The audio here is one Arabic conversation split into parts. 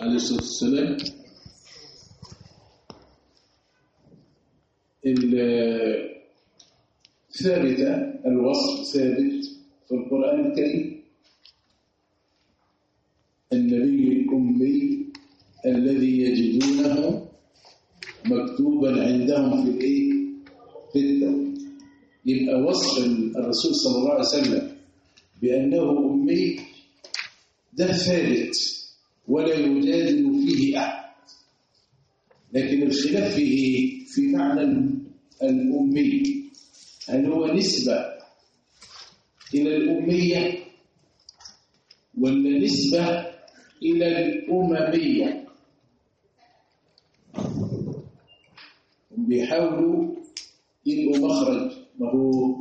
عليه الصلاة والسلام. ثابتة الوصف ثابت في القرآن الكريم. النبي الأمي الذي يجدونه مكتوبا عندهم في الإيه؟ في التوراة. يبقى وصف الرسول صلى الله عليه وسلم بأنه أمي ده ثابت. ولا يجادل فيه أحد. لكن الخلاف في إيه؟ في معنى الأمي. هل هو نسبة إلى الأمية ولا نسبة إلى الأممية؟ بيحاولوا يلقوا مخرج. ما هو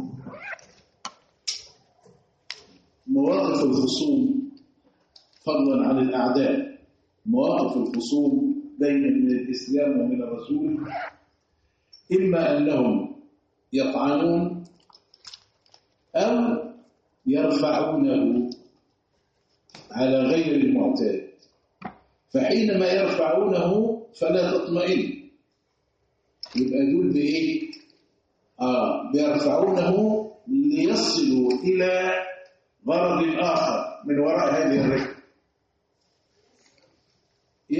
مواقف الخصوم. فضلا عن الأعداء. مواقف الخصوم بين من الإسلام ومن الرسول. إما أنهم يطعنون أو يرفعونه على غير المعتاد. فحينما يرفعونه فلا تطمئن. يبقى دول بإيه؟ آه بيرفعونه ليصلوا إلى غرض آخر من وراء هذه الرحلة.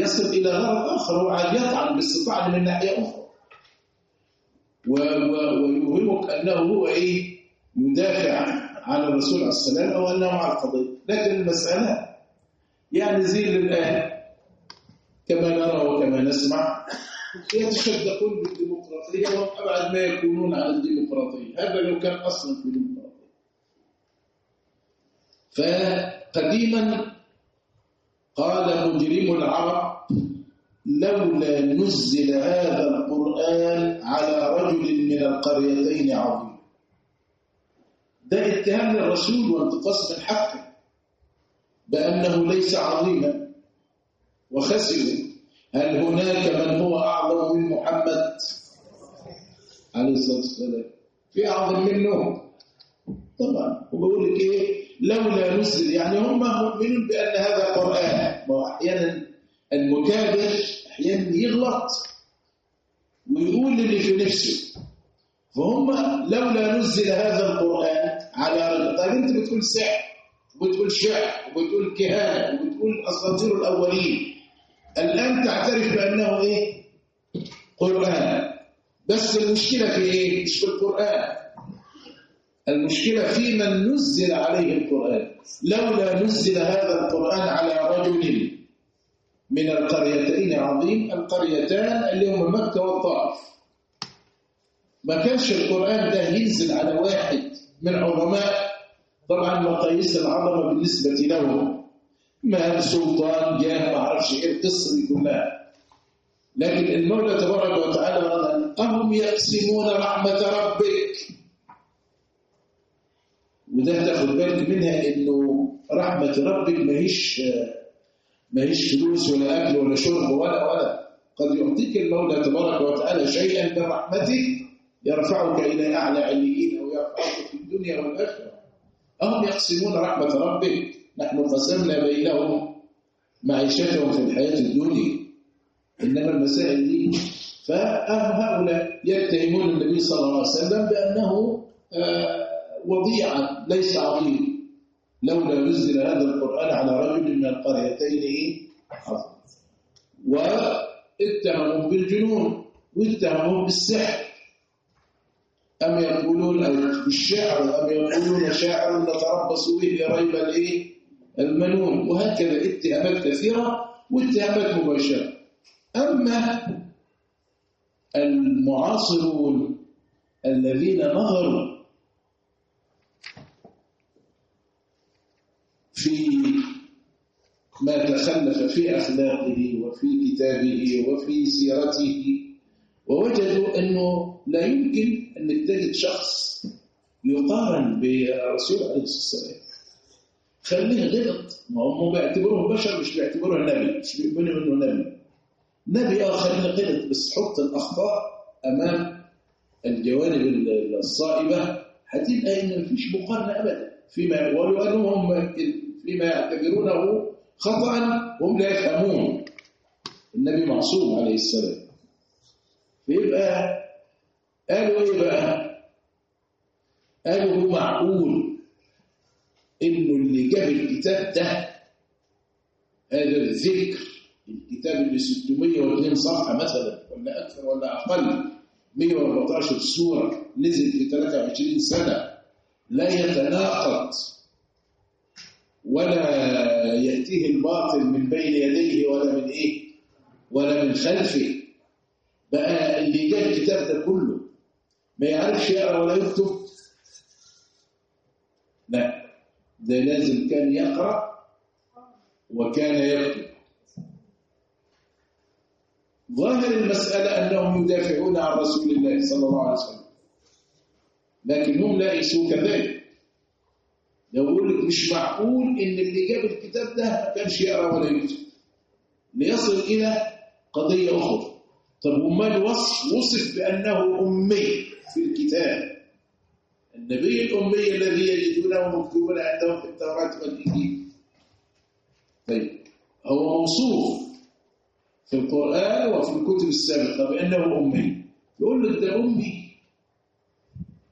يصل إلى غرض آخر. هو عاد يطعن باستطاعة من ناحية أخرى. ويوهمك أنه هو إيه يدافع عن الرسول عليه السلام أو أنه مع القضية لكن المسألة يعني زي الآن كما نرى وكما نسمع يتشدقون بالديمقراطية وهم أبعد ما يكونون عن الديمقراطية. هذا لو كان أصلا في الديمقراطية. فقديما قال مجرم العرب لولا نزل هذا القرآن على رجل من القريتين عظيم. ده اتهام للرسول وانتقاص من حقه بأنه ليس عظيما وخسر. هل هناك من هو أعظم من محمد؟ عليه الصلاة والسلام. في أعظم منه؟ طبعا. وبقول لك إيه؟ لولا نزل يعني هم مؤمنون بأن هذا قرآن وأحيانا المكابر أحيانا يغلط ويقول اللي في نفسه. فهم لولا نزل هذا القرآن على طيب أنت بتقول سحر وبتقول شعر وبتقول كهانة وبتقول أساطير الأولين. الآن تعترف بأنه إيه؟ قرآن. بس المشكلة في إيه؟ مش في القرآن. المشكلة في من نزل عليه القرآن. لولا نزل هذا القرآن على رجل من القريتين عظيم القريتان اللي هم مكة والطائف. ما كانش القرآن ده ينزل على واحد من عظماء. طبعا مقاييس العظمة بالنسبة لهم مال سلطان جاه ما أعرفش إيه القصة دي كلها. لكن المولى تبارك وتعالى قال اهم يقسمون رحمة ربك. وده تاخد بالك منها إنه رحمة ربك ماهيش ماهيش فلوس ولا أكل ولا شرب ولا ولا قد يعطيك المولى تبارك وتعالى شيئا برحمته يرفعك إلى أعلى عليين أو يرفعك في الدنيا والآخرة. أهم يقسمون رحمة ربك. نحن قسمنا بينهم معيشتهم في الحياة الدنيا. إنما المسائل دي فهؤلاء يتهمون النبي صلى الله عليه وسلم بأنه وضيعا ليس عظيم لولا نزل هذا القرآن على رجل من القريتين واتهموا بالجنون واتهموا بالسحر. أم يقولون بالشعر أم يقولون شاعر نتربص به ريب المنون. وهكذا اتهامات كثيرة واتهامات مباشرة. أما المعاصرون الذين نظروا في ما تخلف في أخلاقه وفي كتابه وفي سيرته ووجدوا أنه لا يمكن أن تجد شخص يقارن بالرسول عليه الصلاة والسلام. خليه غلط. ما هم بيعتبروه بشر مش بيعتبروه نبي مش بيؤمنوا إنه نبي. نبي آه خليه غلط بس حط الأخطاء أمام الجوانب الصائبة. هتبقى ان مفيش مقارنة ابدا. فيما ولو أنهم فيما يعتبرونه خطأ هم لا يفهمون. النبي معصوم عليه السلام. فيبقى قالوا إيه بقى؟ قالوا هو معقول إنه اللي جاب الكتاب ده هذا الذكر الكتاب اللي 602 صفحة مثلا ولا أكثر ولا أقل 114 سورة نزل في 23 سنة لا يتناقض. ولا يأتيه الباطل من بين يديه ولا من إيه؟ ولا من خلفه. بقى اللي جاب الكتاب ده كله ما يعرفش يقرأ ولا يكتب؟ لا. ده لازم كان يقرأ وكان يكتب. ظاهر المسألة أنهم يدافعون عن رسول الله صلى الله عليه وسلم. لكنهم ليسوا كذلك. لو يقول لك مش معقول إن اللي جاب الكتاب ده ما كانش يقرا ولا يكتب ليصل إلى قضية أخرى. طب أمال وصف وصف بأنه أمي في الكتاب. النبي الأمي الذي يجدونه مكتوبا عندهم في التوراة والإنجيل. طيب هو موصوف في القرآن وفي الكتب السابقة بأنه أمي. يقول لك ده أمي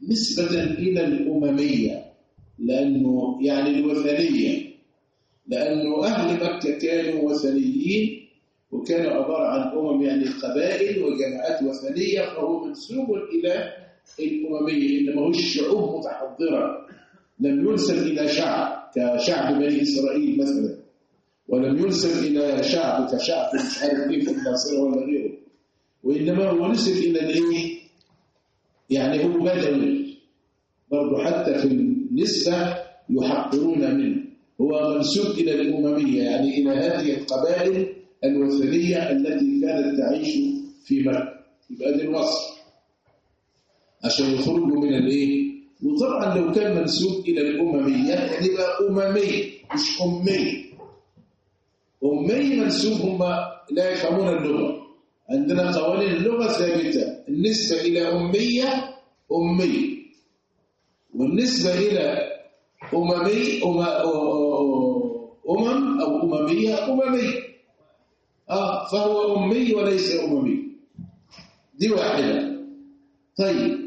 نسبة إلى الأممية. لأنه يعني الوثنية. لأنه أهل مكة كانوا وثنيين وكانوا عبارة عن أمم يعني قبائل وجماعات وثنية فهو منسوب إلى الأممية. إنما هو الشعوب متحضرة. لم ينسب إلى شعب كشعب بني إسرائيل مثلا. ولم ينسب إلى شعب كشعب مش عارف كيف الناصرة ولا غيره. وإنما هو نسب إلى الإيه؟ يعني هو بدوي. برضه حتى في النسبة يحقرون منه. هو منسوب إلى الأممية يعني إلى هذه القبائل الوثنية التي كانت تعيش في مكة يبقى دي الوصف عشان يخرجوا من الإيه؟ وطبعا لو كان منسوب إلى الامميه يبقى أممي مش أمي. أمي منسوب هم لا يفهمون اللغة. عندنا قوانين اللغة ثابتة. النسبة إلى أمية أمي. والنسبة إلى أممي أم أمم أو أممية أممي. آه فهو أمي وليس أممي. دي واحدة. طيب.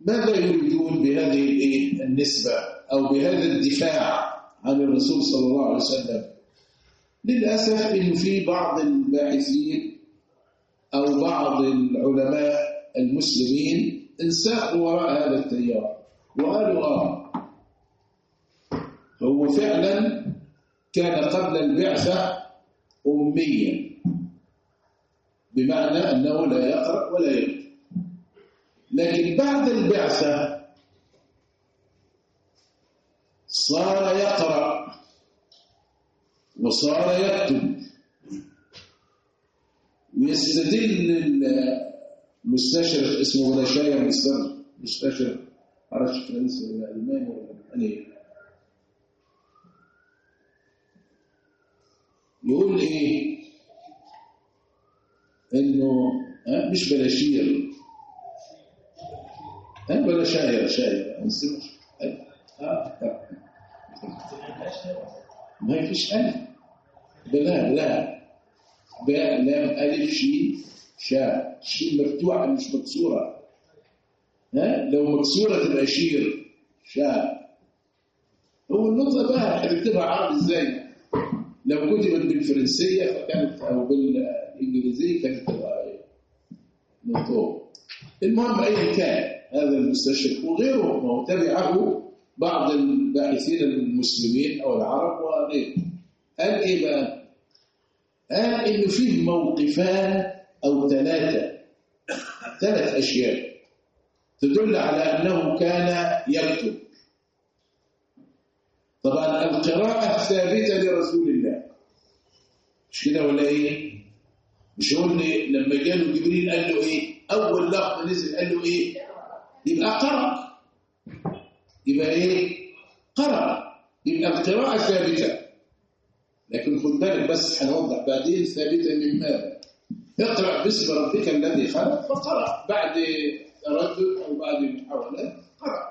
ماذا يريدون بهذه النسبة أو بهذا الدفاع عن الرسول صلى الله عليه وسلم؟ للأسف إن في بعض الباحثين أو بعض العلماء المسلمين انساقوا وراء هذا التيار. وقالوا آه. هو فعلا كان قبل البعثة أميا. بمعنى أنه لا يقرأ ولا يكتب. لكن بعد البعثة صار يقرأ وصار يكتب. ويستدل مستشرق اسمه بلاشايا مستر مستشرق. معرفش فرنسي ولا ألماني ولا الماني يقول إنه ها مش بلاشير ها بلا شاير شاير آه ما فيش ألف. بلا لا باء لام ألف شين. شاء. شين مفتوحة مش مكسورة. ها؟ لو مكسورة تبقى شير. شاء. هو النطق بقى هتكتبها عربي إزاي؟ لو كتبت بالفرنسية فكانت أو بالإنجليزية كانت تبقى نطق. المهم أيا كان هذا المستشرق وغيره ما هو تبعه بعض الباحثين المسلمين أو العرب وغيرهم قال إيه بقى؟ قال إنه فيه موقفان أو ثلاثة ثلاث أشياء تدل على أنه كان يكتب طبعا القراءة ثابتة لرسول الله مش كده ولا إيه؟ مش هو اللي لما جاله جبريل قال له إيه؟ أول لقطة نزل قال له إيه؟ يبقى قرأ يبقى إيه؟ قرأ يبقى القراءة ثابتة لكن خد بالك بس هنوضح بعدين ثابتة من ماذا؟ اقرأ باسم ربك الذي خلق فقرأ. بعد تردد أو بعد محاولات قرأ.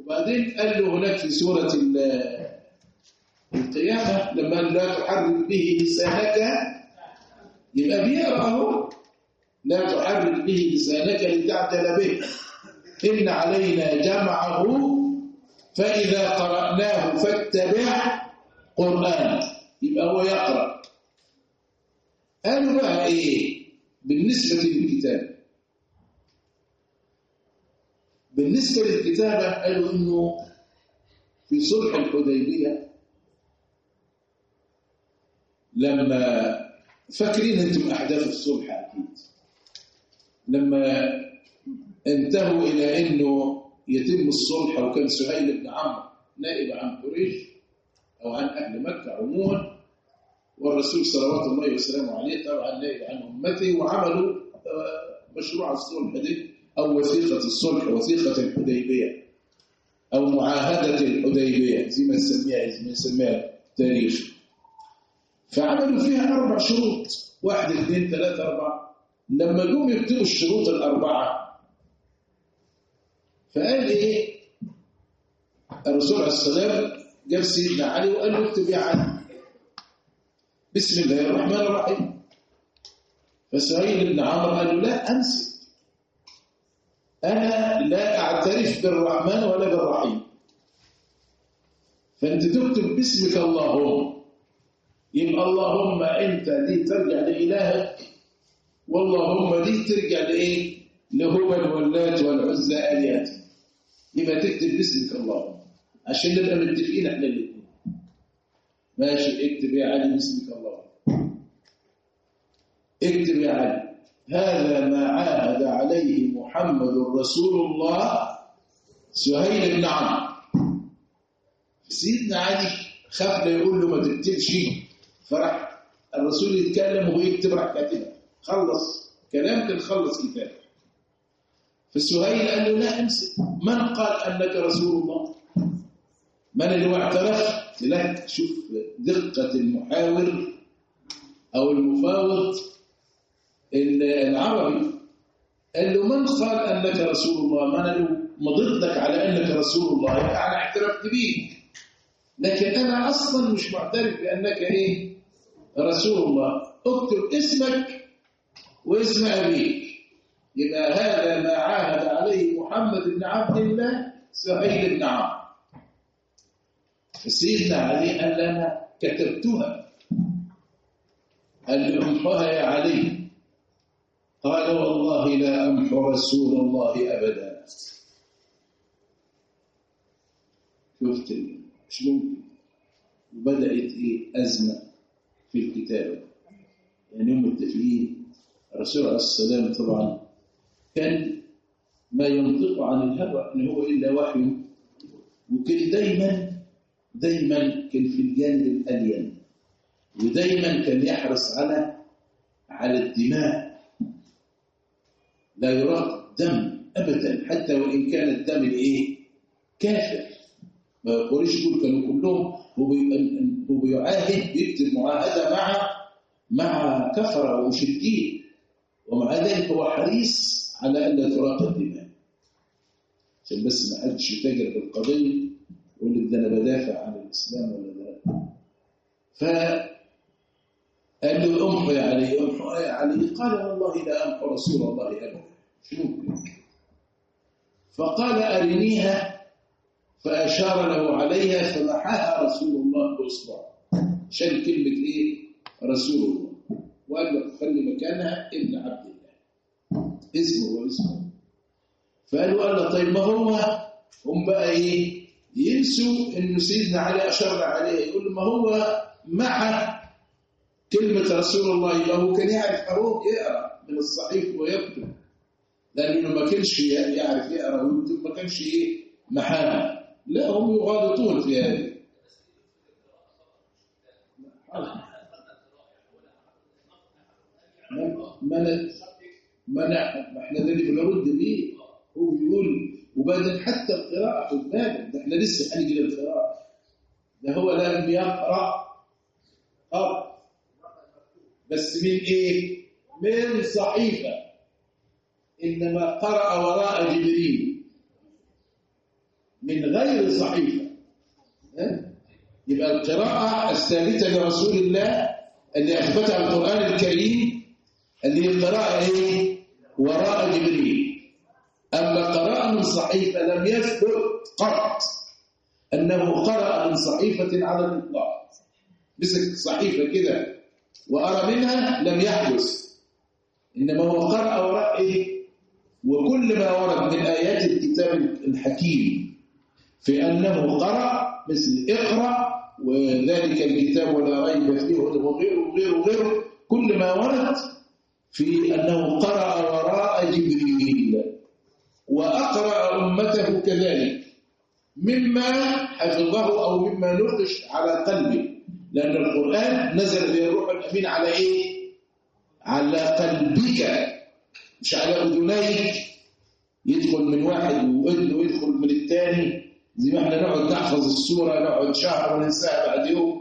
وبعدين قال له هناك في سورة القيامة لما لا تحرك به لسانك يبقى بيقرأ أهو. لا تحرك به لسانك لتعتل به. إن علينا جمعه فإذا قرأناه فاتبع قرآن يبقى هو يقرأ. قالوا بقى إيه؟ بالنسبة للكتاب بالنسبة للكتابة قالوا إنه في صلح الحديبية لما فاكرين أنتم أحداث الصلح أكيد. لما انتهوا إلى إنه يتم الصلح وكان سهيل بن عمرو نائب عن قريش أو عن أهل مكة عموما والرسول صلوات الله وسلامه عليه طبعا نائب عن أمته وعملوا مشروع الصلح دي أو وثيقة الصلح وثيقة الحديبية أو معاهدة الحديبية زي ما نسميها زي ما نسميها تاريخ فعملوا فيها أربع شروط واحد اثنين ثلاثة أربعة. لما جم يكتبوا الشروط الأربعة فقال إيه؟ الرسول عليه السلام جاب سيدنا علي وقال له اكتب يا علي. بسم الله الرحمن الرحيم. فسهيل بن عمرو قال له لا أنسى أنا لا أعترف بالرحمن ولا بالرحيم. فأنت تكتب باسمك اللهم. يبقى اللهم أنت دي ترجع لإلهك؟ واللهم دي ترجع لإيه؟ لهبل واللات والعزى الهات يبقى تكتب باسمك اللهم. عشان نبقى متفقين إحنا الاثنين ماشي اكتب يا علي باسمك اللهم اكتب يا علي. هذا ما عاهد عليه محمد رسول الله سهيل بن عمرو. سيدنا علي خاف لا يقول له ما تكتبش. فراح الرسول يتكلم وهو يكتب راح كاتبها. خلص. كلام كان خلص كتاب فسهيل قال له لا امسك. من قال أنك رسول الله؟ من اللي اعترف؟ لك شوف دقة المحاور أو المفاوض العربي قال له من قال أنك رسول الله؟ من اللي مضدك على أنك رسول الله أنا اعترفت بيك لكن أنا أصلا مش معترف بأنك إيه؟ رسول الله. اكتب اسمك واسم أبيك. يبقى هذا ما عاهد عليه محمد بن عبد الله سهيل بن عمرو. فسيدنا علي قال لنا كتبتها. له امحوها يا علي؟ قال والله لا أمحو رسول الله ابدا. شفت ممكن؟ بدأت إيه؟ أزمة في الكتابة يعني هم متفقين. الرسول عليه السلام طبعا كان ما ينطق عن الهوى إن هو إلا وحي. وكان دايما دايما كان في الجانب الالين ودايما كان يحرص على على الدماء. لا يراق دم ابدا حتى وإن كان الدم الإيه؟ كافر. قريش دول كانوا كلهم وبيعاهد بيكتب معاهدة مع مع كفرة ومشركين. ومع ذلك هو حريص على أن لا تراق الدماء. عشان بس ما حدش يتاجر بالقضية. بدافع عن الإسلام ولا لا؟ ف قال له امحو يا علي امحو يا علي. قال والله لا أمحو رسول الله ابدا شو فقال أرنيها فأشار له عليها فمحاها رسول الله بإصبعه شال كلمة إيه؟ رسول الله. وقال له خلي مكانها ابن عبد الله. اسمه واسمه. فقالوا قال طيب ما هو؟ هم بقى إيه؟ ينسوا إنه سيدنا علي أشار عليه. يقول ما هو مع كلمة رسول الله؟ هو كان يعرف أهو يقرأ من الصحيح ويكتب. لأنه ما كانش يعرف يقرأ ويكتب ما كانش محامي. لا هم يغالطون في هذه. ما ما إحنا اللي بنرد بيه هو بيقول وبعدين حتى القراءة بالك ده إحنا لسه هنيجي للقراءة ده هو لم يقرأ قرأ. بس من إيه؟ من صحيفة. إنما قرأ وراء جبريل. من غير صحيفة. يبقى القراءة الثابتة لرسول الله اللي أثبتها القرآن الكريم اللي هي القراءة إيه؟ وراء جبريل. أما قراءة من صحيفة لم يثبت قط أنه قرأ من صحيفة على الإطلاق. مسك صحيفة كده. وأرى منها لم يحدث. إنما هو قرأ وراء إيه؟ وكل ما ورد من آيات الكتاب الحكيم في أنه قرأ مثل اقرأ وذلك الكتاب ولا ريب فيه وغيره وغيره وغيره. كل ما ورد في أنه قرأ وراء جبريل. وأقرأ أمته كذلك مما حفظه أو مما نقش على قلبه لأن القرآن نزل به الروح الأمين على إيه؟ على قلبك. مش على أذنيك يدخل من واحد وإذن ويدخل من الثاني. زي ما إحنا نقعد نحفظ السورة نقعد شهر وننساها بعد يوم.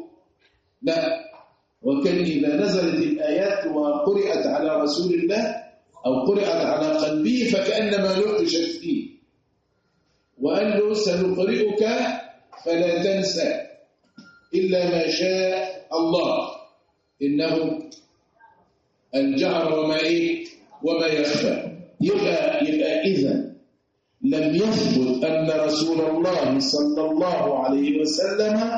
لا. وكان إذا نزلت الآيات وقرأت على رسول الله أو قرأت على قلبه فكأنما نقشت فيه وقال له سنقرئك فلا تنسى إلا ما شاء الله. إنه الجهر وما إيه وما يخفى. يبقى يبقى إذا لم يثبت أن رسول الله صلى الله عليه وسلم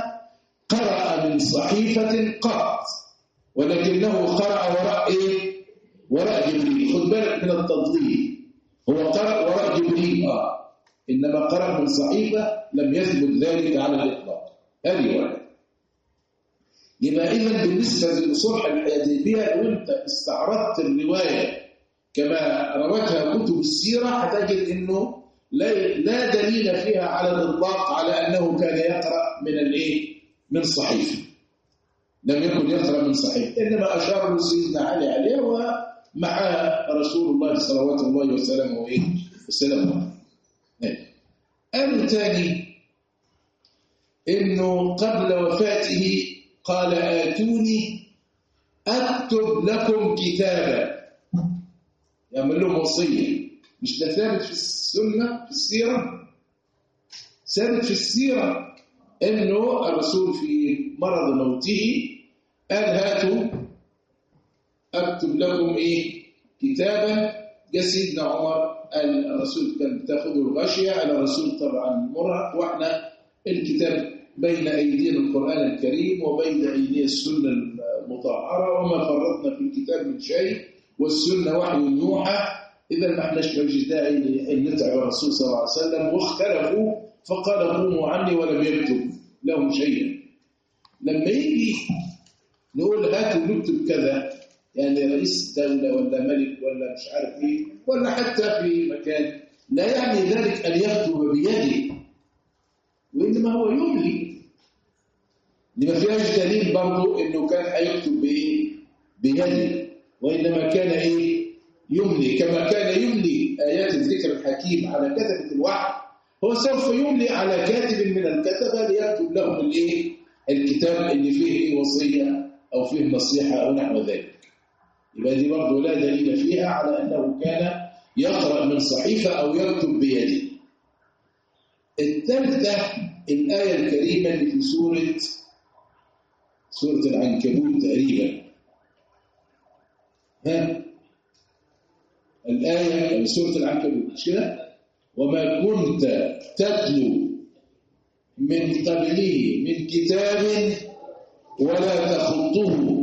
قرأ من صحيفة قط ولكنه قرأ وراء إيه؟ وراء جبريل. خد بالك من التضليل هو قرأ وراء جبريل. آه. إنما قرأ من صحيفة لم يثبت ذلك على الإطلاق. هذه واحدة. يبقى إذا بالنسبة للصلح الحديبية لو أنت استعرضت الرواية كما روتها كتب السيرة هتجد أنه لا لا دليل فيها على الإطلاق على أنه كان يقرأ من الإيه؟ من صحيفة. لم يكن يقرأ من صحيفة. إنما أشار سيدنا علي عليه ومع رسول الله صلوات الله وسلامه وسلامه أمر ثاني إنه قبل وفاته قال آتوني أكتب لكم كتابا. يعمل لهم وصية. مش ده ثابت في السنة في السيرة؟ ثابت في السيرة إنه الرسول في مرض موته قال هاتوا أكتب لكم إيه؟ كتابا جاء سيدنا عمر الرسول. كان بتاخده الغاشية على الرسول طبعا مرهق وإحنا الكتاب بين أيدينا القرآن الكريم وبين أيدي السنة المطهرة وما فرطنا في الكتاب من شيء والسنة وحي يوحى. إذا ما إحناش مجد داعي أن نتعب الرسول صلى الله عليه وسلم. واختلفوا فقال قوموا عني ولم يكتب لهم شيئا. لما يجي نقول هاتوا نكتب كذا يعني رئيس دولة ولا ملك ولا مش عارف إيه ولا حتى في مكان لا يعني ذلك أن يكتب بيده وإنما هو يملي. لما فيهاش دليل برضه إنه كان هيكتب بإيه؟ بيده وإنما كان إيه؟ يملي. كما كان يملي آيات الذكر الحكيم على كتبة الوحي هو سوف يملي على كاتب من الكتبة ليكتب لهم الإيه؟ الكتاب اللي فيه وصية أو فيه نصيحة أو نحو ذلك. يبقى دي برضه لا دليل فيها على أنه كان يقرأ من صحيفة أو يكتب بيده. الثالثة الآية الكريمة اللي في سورة سورة العنكبوت تقريبا. ها؟ الآية سورة العنكبوت مش كده؟ وما كنت تتلو من قبله من كتاب ولا تخطه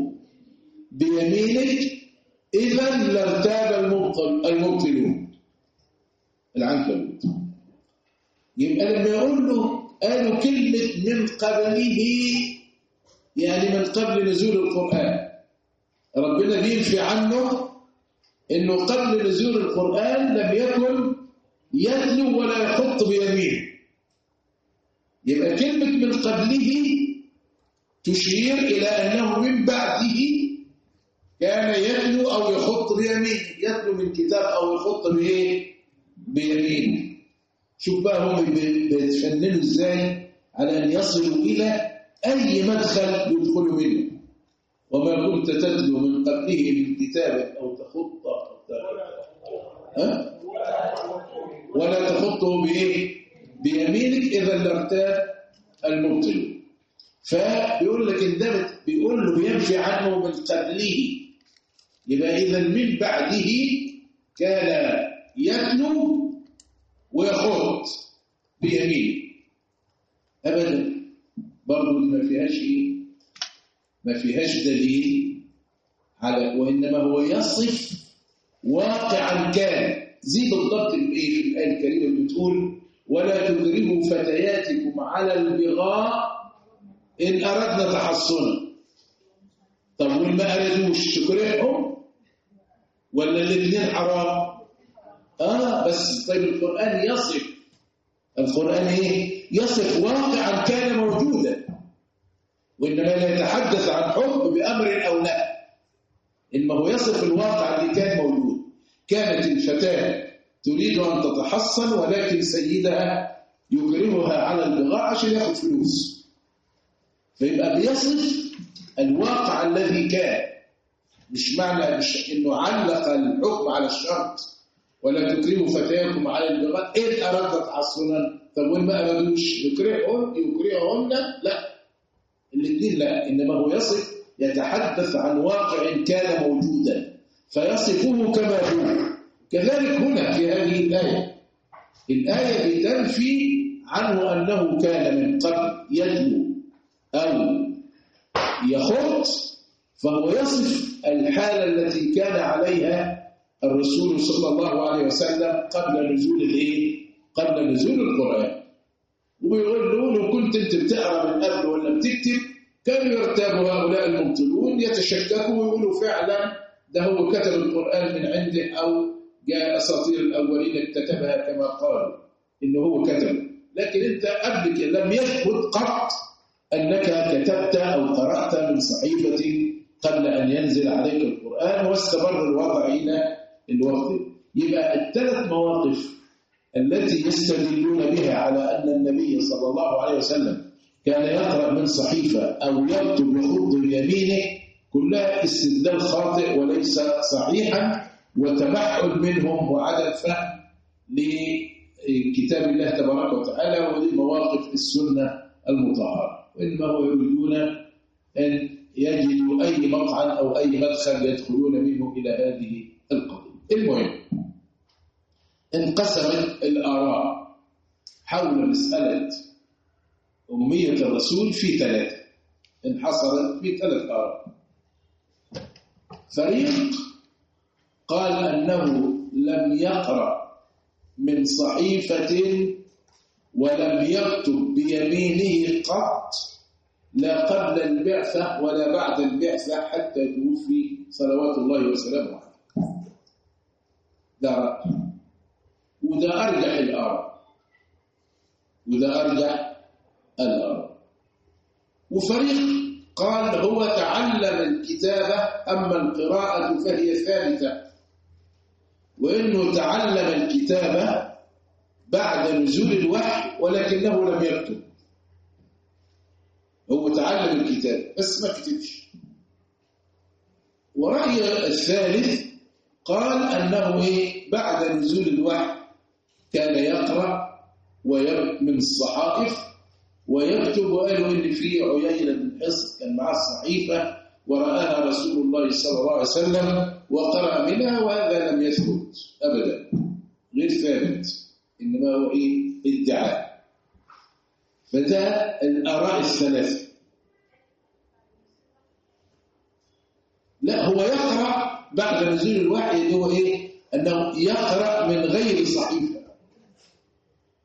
بيمينك إذا لارتاب المبطل المبطلون. العنكبوت يبقى لما يقول له قالوا كلمة من قبله يعني من قبل نزول القرآن. ربنا بينفي عنه إنه قبل نزول القرآن لم يكن يتلو ولا يخط بيمينه. يبقى كلمة من قبله تشير إلى أنه من بعده كان يتلو أو يخط بيمينه يتلو من كتاب أو يخط بإيه؟ بيمينه شوف بقى هم بيتفننوا إزاي على أن يصلوا إلى أي مدخل يدخلوا منه. وما كنت تتلو من قبله من كتاب أو تخط ها؟ ولا تخطه بايه بيمينك إذا لارتاب المبطل. فبيقول لك اندمج بيقول له بينفي عنه من قبله. يبقى إذا من بعده كان يتلو ويخط بيمينه. أبدا. برضه ما فيهاش إيه؟ ما فيهاش دليل على وإنما هو يصف واقعا كان. زي بالضبط الايه في الآية الكريمة اللي بتقول ولا تكرهوا فتياتكم على البغاء إن أردنا تحصنا. طب والما ارادوش تكرههم ولا الاثنين حرام؟ آه بس طيب القرآن يصف. القرآن إيه؟ يصف واقعا كان موجودا. وإنما لا يتحدث عن حكم بأمر أو نهي إنما هو يصف الواقع اللي كان موجود. كانت الفتاة تريد أن تتحصن ولكن سيدها يكرهها على البغاء عشان ياخد فلوس. فيبقى بيصف الواقع الذي كان. مش معنى مش إنه علق الحكم على الشرط. ولا تكرهوا فتياتكم على البغاء. ان اردت تحصنا طب وين ما ارادوش يكرههن يكرههن؟ لا. الاثنين لا. إنما هو يصف يتحدث عن واقع كان موجودا. فيصفه كما هو. كذلك هنا في هذه الآية. الآية بتنفي عنه أنه كان من قبل يتلو. أو يخط فهو يصف الحالة التي كان عليها الرسول صلى الله عليه وسلم قبل نزول الإيه؟ قبل نزول القرآن. وبيقول له لو كنت أنت بتقرأ من قبل ولا بتكتب كانوا يرتاب هؤلاء المبطلون؟ يتشككوا ويقولوا فعلا ده هو كتب القرآن من عنده أو جاء أساطير الأولين اكتتبها كما قالوا إنه هو كتب لكن أنت قبل لم يثبت قط أنك كتبت أو قرأت من صحيفة قبل أن ينزل عليك القرآن واستمر الوضع إلى الوقت. يبقى الثلاث مواقف التي يستدلون بها على أن النبي صلى الله عليه وسلم كان يقرأ من صحيفة أو يكتب يخط بيمينه كلها استدلال خاطئ وليس صحيحا وتبعد منهم وعدم فهم لكتاب الله تبارك وتعالى ولمواقف السنة المطهرة. وإنما يريدون أن يجدوا أي مقعد أو أي مدخل يدخلون منه إلى هذه القضية. المهم انقسمت الآراء حول مسألة أمية الرسول في ثلاثة انحصرت في ثلاث آراء. فريق قال أنه لم يقرأ من صحيفة ولم يكتب بيمينه قط لا قبل البعثة ولا بعد البعثة حتى توفي صلوات الله وسلامه عليه. ده رأي. وده أرجح الآراء وده أرجح الآراء وفريق قال هو تعلم الكتابة أما القراءة فهي ثابتة. وإنه تعلم الكتابة بعد نزول الوحي ولكنه لم يكتب. هو تعلم الكتاب بس ما كتبش. ورأي الثالث قال أنه إيه؟ بعد نزول الوحي كان يقرأ من الصحائف ويكتب. وقالوا إن في عيينة بن حصن كان معاه الصحيفة ورآها رسول الله صلى الله عليه وسلم وقرأ منها وهذا لم يثبت أبدا. غير ثابت. إنما هو إيه؟ ادعاء. فده الآراء الثلاثة. لا هو يقرأ بعد نزول الوحي اللي هو إيه؟ أنه يقرأ من غير صحيفة.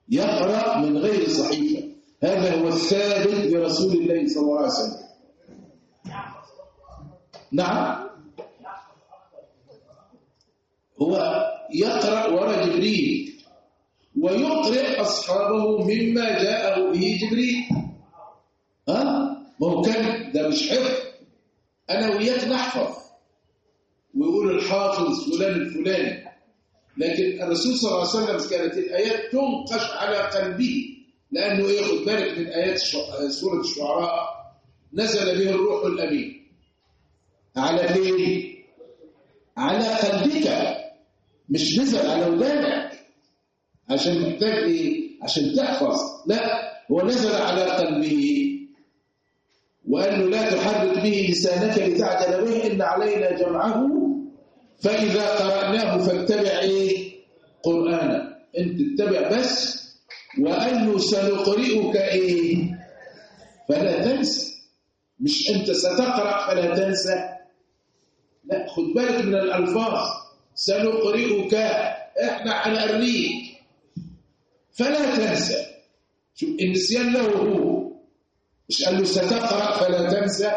يقرأ من غير صحيفة. هذا هو الثابت لرسول الله صلى الله عليه وسلم. نعم. هو يقرأ وراء جبريل. ويقرئ أصحابه مما جاءه به جبريل. ها؟ ما هو كان ده مش حفظ أنا وإياك نحفظ ويقول الحافظ فلان الفلاني. لكن الرسول صلى الله عليه وسلم كانت الآيات تنقش على قلبه لأنه ياخد بالك من آيات سورة الشعراء. نزل به الروح الأمين. على فين؟ على قلبك. مش نزل على ودانك. عشان محتاج إيه؟ عشان تحفظ. لا هو نزل على قلبه. وقال له لا تحرك به لسانك لتعجل به إن علينا جمعه. فإذا قرأناه فاتبع إيه؟ قرآنا أنت اتبع بس. وقال سنقرئك إيه؟ فلا تنسى. مش أنت ستقرأ فلا تنسى. لا خد بالك من الألفاظ. سنقرئك. إحنا هنقريك. فلا تنسى. شوف النسيان له هو. مش قال له ستقرأ فلا تنسى.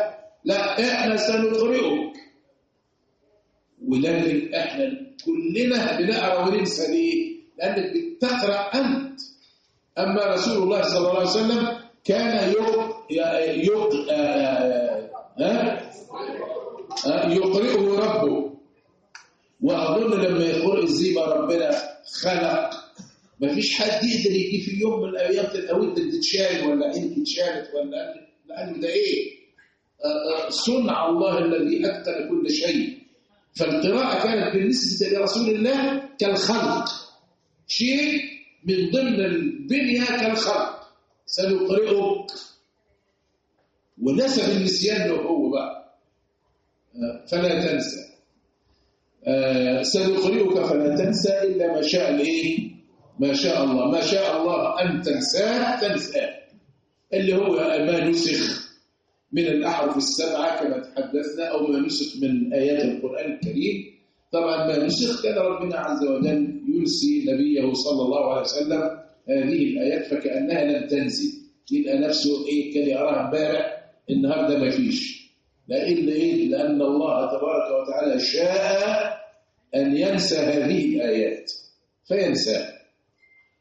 لا إحنا سنقرئك. ولكن إحنا كلنا بنقرأ وننسى ليه؟ لأنك بتقرأ أنت. أما رسول الله صلى الله عليه وسلم كان يق يق يقرئه ربه. وأظن لما يقرئ الزيبة ربنا خلق ما فيش حد يقدر يجي في يوم من الأيام تلاقيه تتشال ولا عينك اتشالت ولا لأنه ده إيه؟ صنع الله الذي اتقن كل شيء. فالقراءة كانت بالنسبة لرسول الله كالخلق. شيء من ضمن البنية كالخلق. سنقرئك. ونسب النسيان له هو بقى. فلا تنسى. سنقرئك فلا تنسى إلا ما شاء الايه ما شاء الله ما شاء الله أن تنساه تنساه. اللي هو ما نسخ من الأحرف السبعة كما تحدثنا أو ما نسخ من آيات القرآن الكريم. طبعا ما نسخ كان ربنا عز وجل ينسي نبيه صلى الله عليه وسلم هذه الآيات فكأنها لم تنزل. يبقى نفسه إيه؟ كان يراها امبارح النهارده ما فيش. لأن إيه؟ لأن الله تبارك وتعالى شاء أن ينسى هذه الآيات. فينساها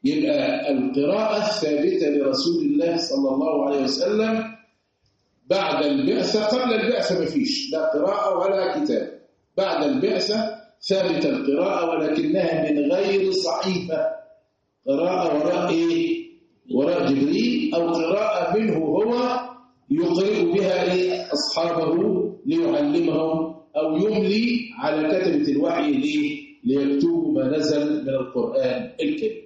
يبقى القراءة الثابتة لرسول الله صلى الله عليه وسلم بعد البعثة قبل البعثة ما فيش لا قراءة ولا كتاب بعد البعثة ثابت القراءة ولكنها من غير صحيفة قراءة وراء إيه؟ وراء جبريل أو قراءة منه هو يقرئ بها إيه؟ أصحابه ليعلمهم أو يملي على كتبة الوحي ليه؟ ليكتبوا ما نزل من القرآن الكريم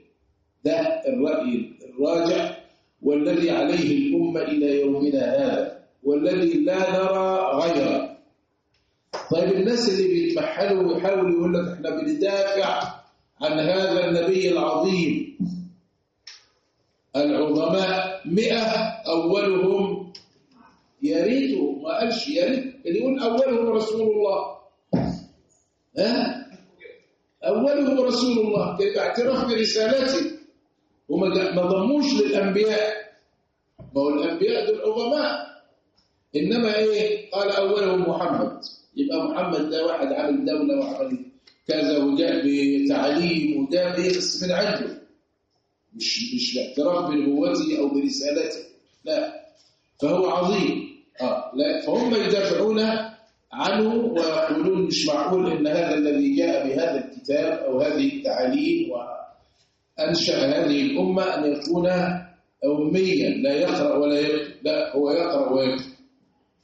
ده الرأي الراجع والذي عليه الأمة إلى يومنا هذا والذي لا نرى غيره. طيب الناس اللي بيتمحلوا ويحاولوا يقول لك إحنا بندافع عن هذا النبي العظيم. العظماء مئة أولهم يا ريته ما قالش يا ريت اللي يقول أولهم رسول الله. ها؟ أولهم رسول الله. كيف اعتراف برسالته؟ وما ما ضموش للأنبياء. ما هو الأنبياء دول عظماء. إنما إيه؟ قال أولهم محمد. يبقى محمد ده واحد عامل دولة وعمل كذا وجاء بتعليم وجاء بس من عنده. مش مش الاعتراف بنبوته أو برسالته. لا. فهو عظيم. آه. لا. فهم يدافعون عنه ويقولون مش معقول إن هذا الذي جاء بهذا الكتاب أو هذه التعاليم وانشا هذه الأمة أن يكون اميا لا يقرأ ولا يكتب لا هو يقرأ ويكتب.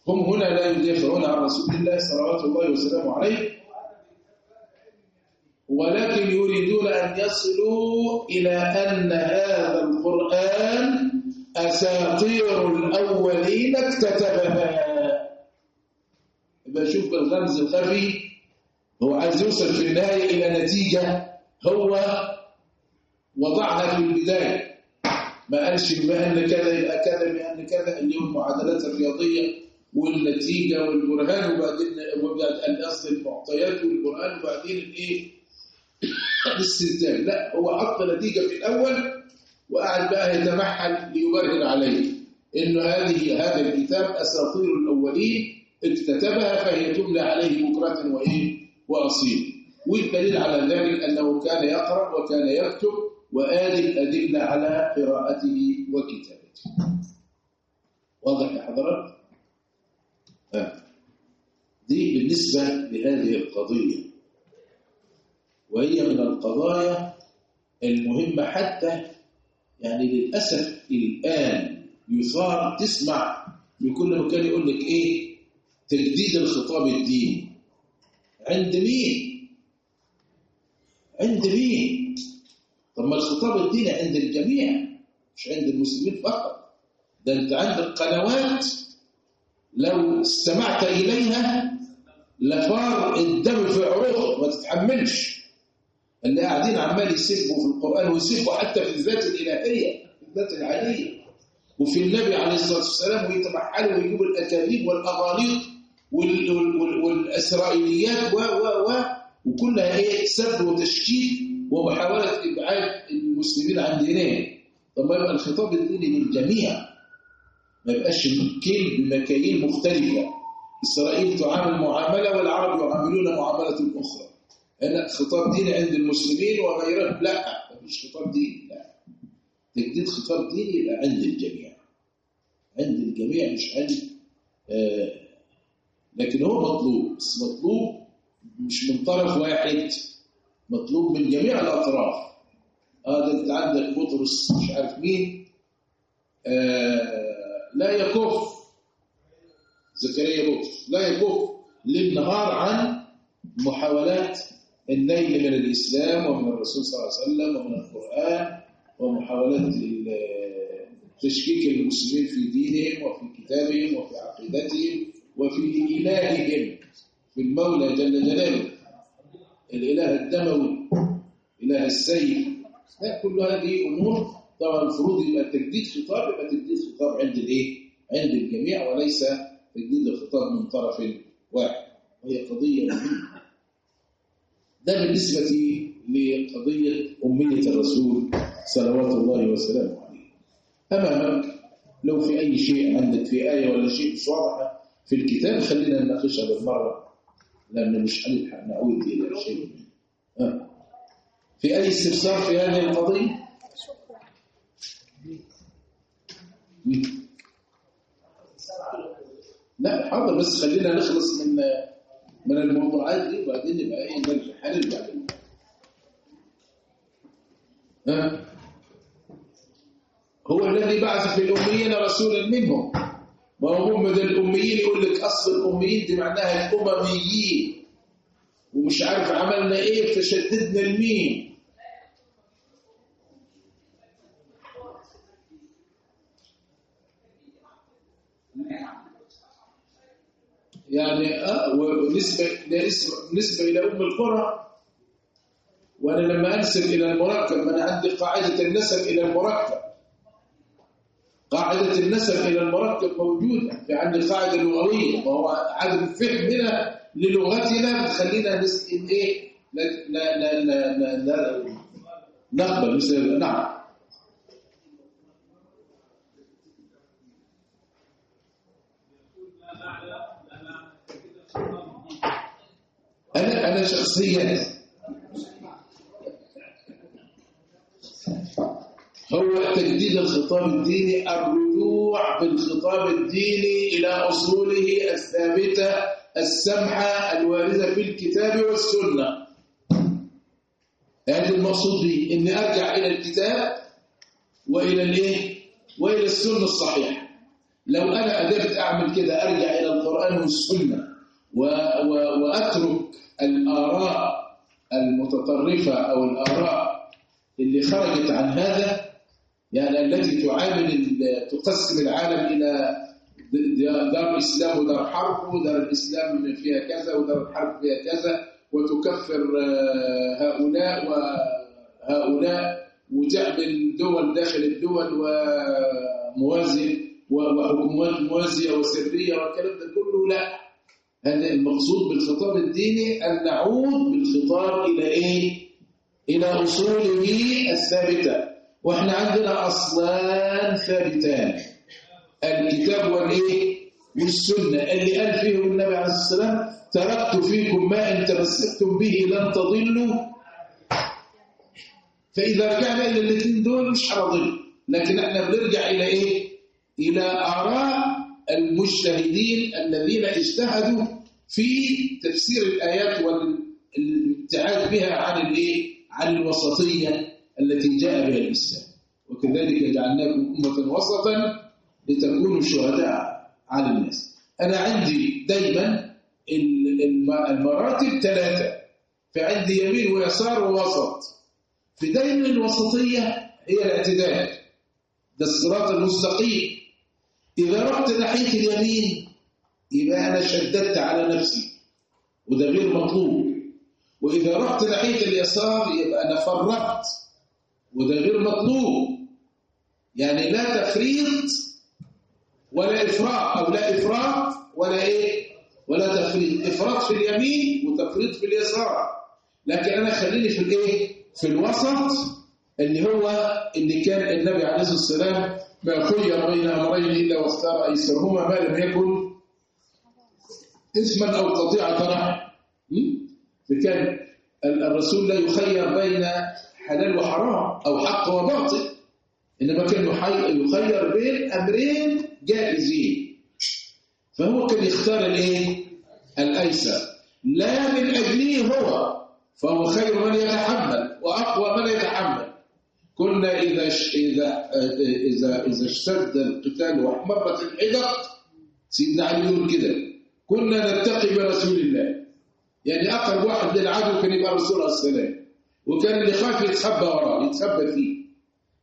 هم هنا لا يدافعون عن رسول الله صلوات الله وسلامه عليه ولكن يريدون أن يصلوا إلى أن هذا القرآن أساطير الأولين اكتتبها. يبقى شوف الغمز الخفي هو عايز يوصل في النهاية إلى نتيجة هو وضعها في البداية ما قالش بأن كذا يبقى كذا بأن كذا اللي هو المعادلات الرياضية والنتيجة والبرهان وبعدين وبعدين أصل المعطيات والبرهان وبعدين الإيه الاستنتاج لا هو حط نتيجة في الأول وقعد بقى يتمحل ليبرهن عليه. إنه هذه هذا الكتاب أساطير الأولين اكتتبها فهي تملى عليه بكرة وإيه؟ وأصيل. والدليل على ذلك أنه كان يقرأ وكان يكتب وآدي الأدلة على قراءته وكتابته. واضح يا حضرات؟ آه. دي بالنسبة لهذه القضية. وهي من القضايا المهمة حتى يعني للأسف الآن يصار تسمع بكل مكان يقول لك إيه؟ تجديد الخطاب الديني. عند مين؟ عند مين؟ طب ما الخطاب الديني عند الجميع مش عند المسلمين فقط. ده أنت عندك قنوات لو استمعت إليها لفار الدم في عروق ما تتحملش. اللي قاعدين عمال يسبوا في القرآن ويسبوا حتى في الذات الإلهية في الذات العالية وفي النبي عليه الصلاة والسلام ويتمحلوا ويجيبوا الأكاذيب والأغاليط وال- وال- وال- والإسرائيليات و و و وكلها إيه سب وتشكيك. ومحاولة إبعاد المسلمين عن دينهم. طب يبقى الخطاب الديني للجميع. ما يبقاش كل بمكاييل مختلفة. إسرائيل تعامل معاملة والعرب يعاملون معاملة أخرى. هنا خطاب ديني عند المسلمين وغيرهم. لا مفيش خطاب ديني. لا. تجديد خطاب ديني يبقى عند الجميع. عند الجميع مش عند آه لكن هو مطلوب. بس مطلوب مش من طرف واحد. مطلوب من جميع الأطراف. ده انت عندك بطرس مش عارف مين. آه لا يكف. زكريا بطرس لا يكف. للنهار عن محاولات النيل من الإسلام ومن الرسول صلى الله عليه وسلم ومن القرآن ومحاولات تشكيك المسلمين في دينهم وفي كتابهم وفي عقيدتهم وفي إلههم في المولى جل جلاله. الإله الدموي إله السيف كل هذه أمور طبعا المفروض يبقى تجديد خطاب يبقى تجديد خطاب عند الإيه؟ عند الجميع وليس تجديد الخطاب من طرف واحد. وهي قضية مهمة. ده بالنسبة لقضية أمية الرسول صلوات الله وسلامه عليه. أمامك لو في أي شيء عندك في آية ولا شيء مش واضحة في الكتاب خلينا نناقشها بالمرة. لأن مش هنلحق نعود إلى شيء. في أي استفسار في هذه القضية؟ لا حاضر بس خلينا نخلص من من الموضوعات دي وبعدين نبقى إيه نرجع هنرجع ها هو الذي بعث في الأميين رسولا منهم. ما هو هم ده الأميين يقول لك أصل الأميين دي معناها الأمميين. ومش عارف عملنا إيه فشددنا المين يعني آه ونسبة نسبة إلى أم القرى. وأنا لما أنسب إلى المركب أنا عندي قاعدة النسب إلى المركب. قاعدة النسب إلى المركب موجودة في عندي القاعدة اللغوية وهو عدم فهمنا للغتنا بتخلينا نسأل إيه؟ لا لا لا لا لا نقبل مثل نعم. أنا أنا شخصيا. هو تجديد الخطاب الديني الرجوع بالخطاب الديني إلى أصوله الثابتة السمحة الواردة في الكتاب والسنة. هذا المقصود به. إني أرجع إلى الكتاب وإلى الإيه؟ وإلى السنة الصحيحة. لو أنا قدرت أعمل كده أرجع إلى القرآن والسنة وأترك الآراء المتطرفة أو الآراء اللي خرجت عن هذا يعني التي تعامل تقسم العالم إلى دار إسلام ودار حرب ودار الإسلام فيها كذا ودار الحرب فيها كذا وتكفر هؤلاء وهؤلاء وتعمل دول داخل الدول وموازي وحكومات موازية وسرية والكلام ده كله لا هذا المقصود بالخطاب الديني أن نعود بالخطاب إلى إيه؟ إلى أصوله الثابتة وإحنا عندنا أصلان ثابتان. الكتاب والإيه؟ والسنة. اللي قال فيهم النبي عليه السلام تركت فيكم ما إن تمسكتم به لن تضلوا. فإذا رجعنا إلى الاثنين دول مش هنضل لكن إحنا بنرجع إلى إيه؟ إلى آراء المجتهدين الذين اجتهدوا في تفسير الآيات والابتعاد بها عن الإيه؟ عن الوسطية. التي جاء بها الإسلام. وكذلك جعلناكم أمة وسطا لتكونوا شهداء على الناس. أنا عندي دايما المراتب ثلاثة فعندي يمين ويسار ووسط. في دايما الوسطية هي الاعتدال. ده الصراط المستقيم. إذا رحت ناحية اليمين يبقى أنا شددت على نفسي. وده غير مطلوب. وإذا رحت ناحية اليسار يبقى أنا فرقت. وده غير مطلوب. يعني لا تفريط ولا إفراط. أو لا إفراط ولا إيه؟ ولا تفريط. إفراط في اليمين وتفريط في اليسار. لكن أنا خليني في الإيه؟ في الوسط اللي هو اللي كان النبي عليه الصلاة والسلام ما خير بين أمرين إلا واختار أيسرهما ما لم يكن اسما أو قطيعة رحم. فكان الرسول لا يخير بين حلال وحرام أو حق وباطل. إنما كان يخير بين أمرين جائزين. فهو كان يختار الإيه؟ الأيسر. لا من أجله هو. فهو خير من يتحمل وأقوى من يتحمل. كنا إذا إذا إذا إذا اشتد القتال واحمرت الحدق سيدنا علي يقول كده كنا نتقي برسول الله. يعني أقرب واحد للعدو كان يبقى رسول الله السلام وكان اللي خاف يتخبى وراه يتخبى فيه.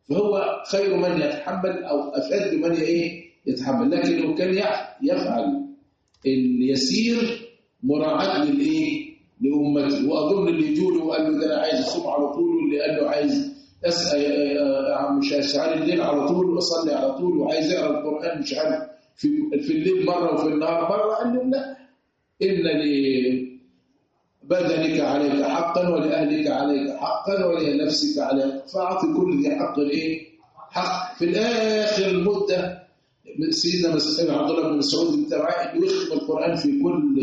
فهو خير من يتحمل أو أشد من إيه؟ يتحمل لكنه كان يفعل اليسير مراعاة للإيه؟ لأمته. وأظن اللي يجوله وقال له ده أنا عايز أصوم على طول واللي قال له عايز أسأل مش أسعى الليل على طول وأصلي على طول وعايز أقرأ القرآن مش عارف في, في الليل مرة وفي النهار مرة قال له لا. إن لبدنك عليك حقا ولأهلك عليك حقا ولنفسك عليك. فأعطي كل ذي حق إيه؟ حق. في الآخر المدة سيدنا عبد الله بن مسعود معاه يختم القرآن في كل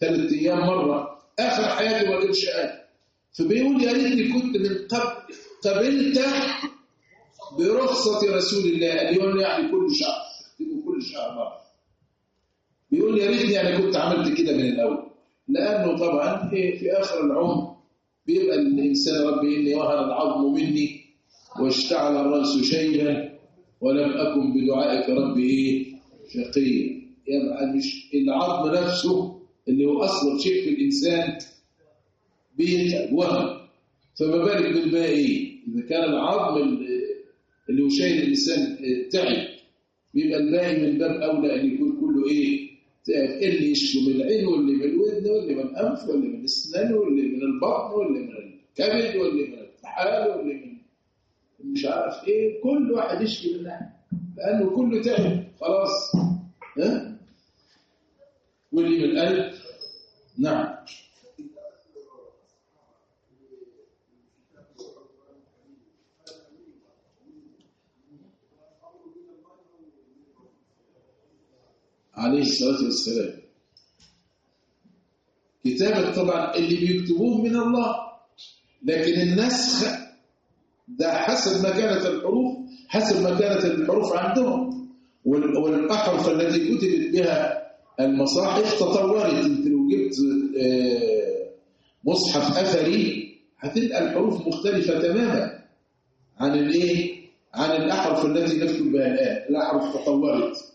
ثلاث أيام مرة. آخر حياته ما قالش آية فبيقول يا ريتني كنت من قبل قبلت برخصة رسول الله. اليوم يعني كل شهر. كل شهر مرة. بيقول يا ريتني يعني كنت عملت كده من الأول. لأنه طبعا إيه في آخر العمر بيبقى الإنسان ربي إني وهن العظم مني واشتعل الرأس شيبا ولم أكن بدعائك ربي إيه شقيا يبقى مش العظم نفسه اللي هو أصل شيء في الإنسان بيتعب فما بالك بالباقي؟ إذا كان العظم اللي هو شايل الإنسان تعب بيبقى الباقي من باب أولى أن يكون كله إيه؟ اللي يشكو من العين واللي من الودن واللي من الأنف واللي من الأسنان واللي من البطن واللي من الكبد واللي من الطحال واللي من مش عارف إيه. كل واحد يشكي من ناحية. لأنه كله تعب خلاص. ها؟ واللي من القلب. نعم. عليه الصلاة والسلام. كتابة طبعا اللي بيكتبوه من الله لكن النسخ ده حسب ما كانت الحروف حسب ما كانت الحروف عندهم. والأحرف التي كتبت بها المصاحف تطورت. انت لو جبت مصحف أثري هتلقى الحروف مختلفة تماما عن الإيه؟ عن الأحرف التي نكتب بها الآن. الأحرف تطورت.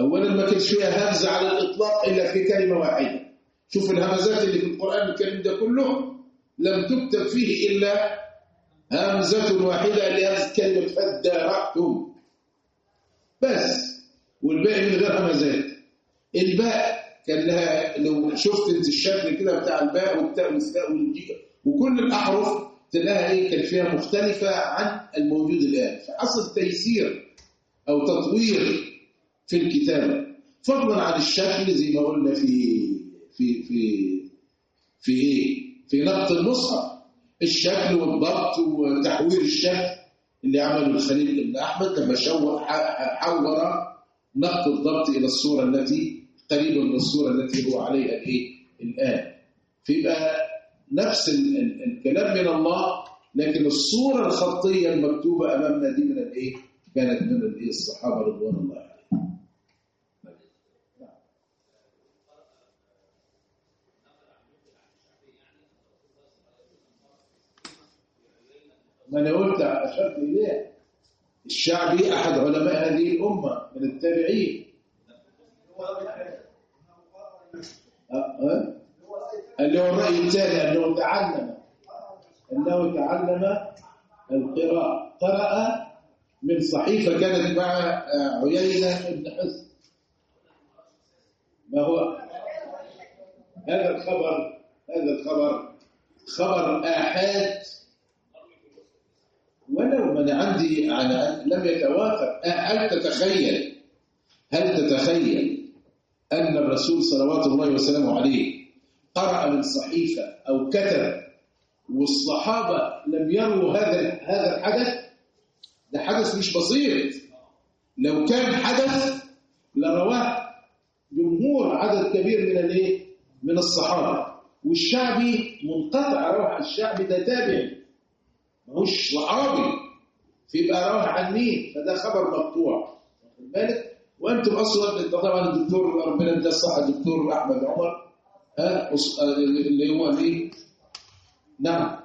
أولا ما كانش فيها همزة على الإطلاق إلا في كلمة واحدة. شوف الهمزات اللي في القرآن الكريم ده كله لم تكتب فيه إلا همزة واحدة اللي هي كلمة فداركتم بس والباقي من غير همزات. الباء كان لها لو شفت انت الشكل كده بتاع الباء والتاء والثاء والجيم وكل الأحرف تلاقيها إيه كان فيها مختلفة عن الموجود الآن. فحصل تيسير أو تطوير في الكتابة فضلا عن الشكل زي ما قلنا في في في في إيه؟ في نقط المصحف الشكل والضبط وتحوير الشكل اللي عمله الخليل بن أحمد لما شوه حور نقط الضبط إلى الصورة التي قريبه من الصورة التي هو عليها الإيه؟ الآن. فيبقى نفس الكلام من الله لكن الصورة الخطية المكتوبة أمامنا دي من الإيه؟ كانت من الإيه؟ الصحابة رضوان الله عليهم. ما أنا قلت اشرت إليه. الشعبي أحد علماء هذه الأمة من التابعين. أه؟ اللي هو الرأي الثاني أنه تعلم. أنه تعلم القراءه قرأ من صحيفة كانت مع عيينة بن حسن ما هو؟ هذا الخبر هذا الخبر. خبر آحاد. ولو من عندي على لم يتوافق هل تتخيل؟ هل تتخيل أن الرسول صلوات الله وسلامه عليه قرأ من صحيفة أو كتب والصحابة لم يروا هذا هذا الحدث؟ ده حدث مش بسيط. لو كان حدث لرواه جمهور عدد كبير من الإيه؟ من الصحابة. والشعبي منقطع روح الشعبي ده تابعي ماهوش صحابي فيبقى روح عن مين؟ فده خبر مقطوع. واخد بالك؟ وأنتم أصلا طبعا الدكتور ربنا يديه الصحة الدكتور أحمد عمر. ها؟ اللي هو إيه نعم.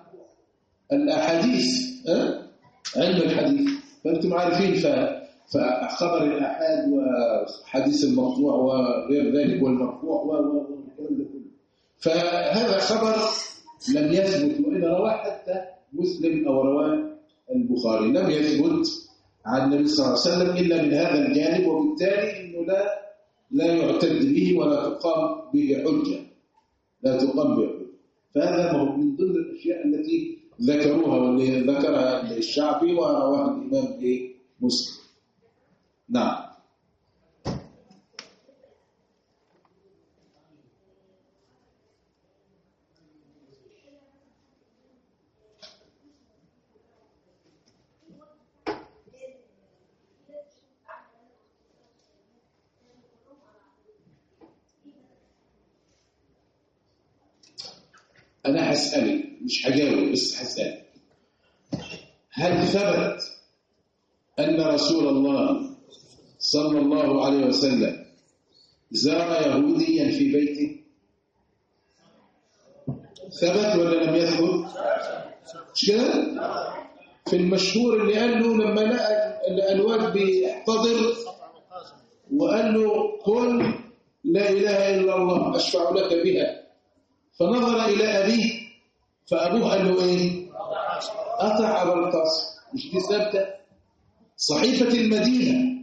الأحاديث. ها؟ علم الحديث. فأنتم عارفين ف فخبر الآحاد وحديث المقطوع وغير ذلك ده كله. فهذا خبر لم يثبت وإن رواه حتى مسلم أو رواه البخاري. لم يثبت عن النبي صلى الله عليه وسلم إلا من هذا الجانب وبالتالي أنه لا لا يعتد به ولا تقام به حجة. لا تقام به حجة. فهذا هو من ضمن الأشياء التي ذكروها واللي ذكرها الشعبي ورواه الإمام مسلم. نعم أنا هسألك مش هجاوب بس هسألك هل ثبت أن رسول الله صلى الله عليه وسلم زار يهوديا في بيته؟ ثبت ولا لم يثبت؟ مش في المشهور اللي قال له لما لقى الواد بيحتضر وقال له قل لا إله إلا الله أشفع لك بها. فنظر إلى أبيه. فابوه قال له إيه؟ اطع ابا القاسم مش دي ثابتة؟ صحيفة المدينة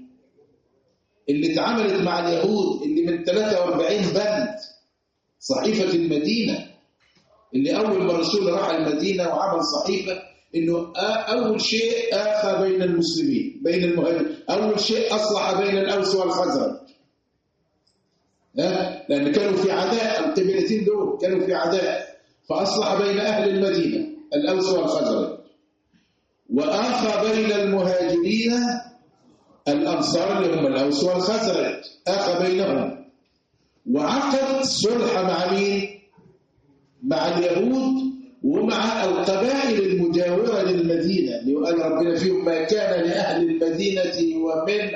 اللي اتعملت مع اليهود اللي من 43 بند. صحيفة المدينة اللي أول ما الرسول راح المدينة وعمل صحيفة إنه أول شيء آخى بين المسلمين بين المهاجرين. أول شيء أصلح بين الأوس والخزرج. لأن كانوا في عداء القبيلتين دول كانوا في عداء. فأصلح بين أهل المدينة الأوس والخزرج. وآخى بين المهاجرين الأنصار اللي هم الأوس والخزرج. أخى بينهم. وعقد صلح مع مين؟ مع اليهود ومع القبائل المجاورة للمدينة. اللي قال ربنا فيهم ما كان لأهل المدينة ومن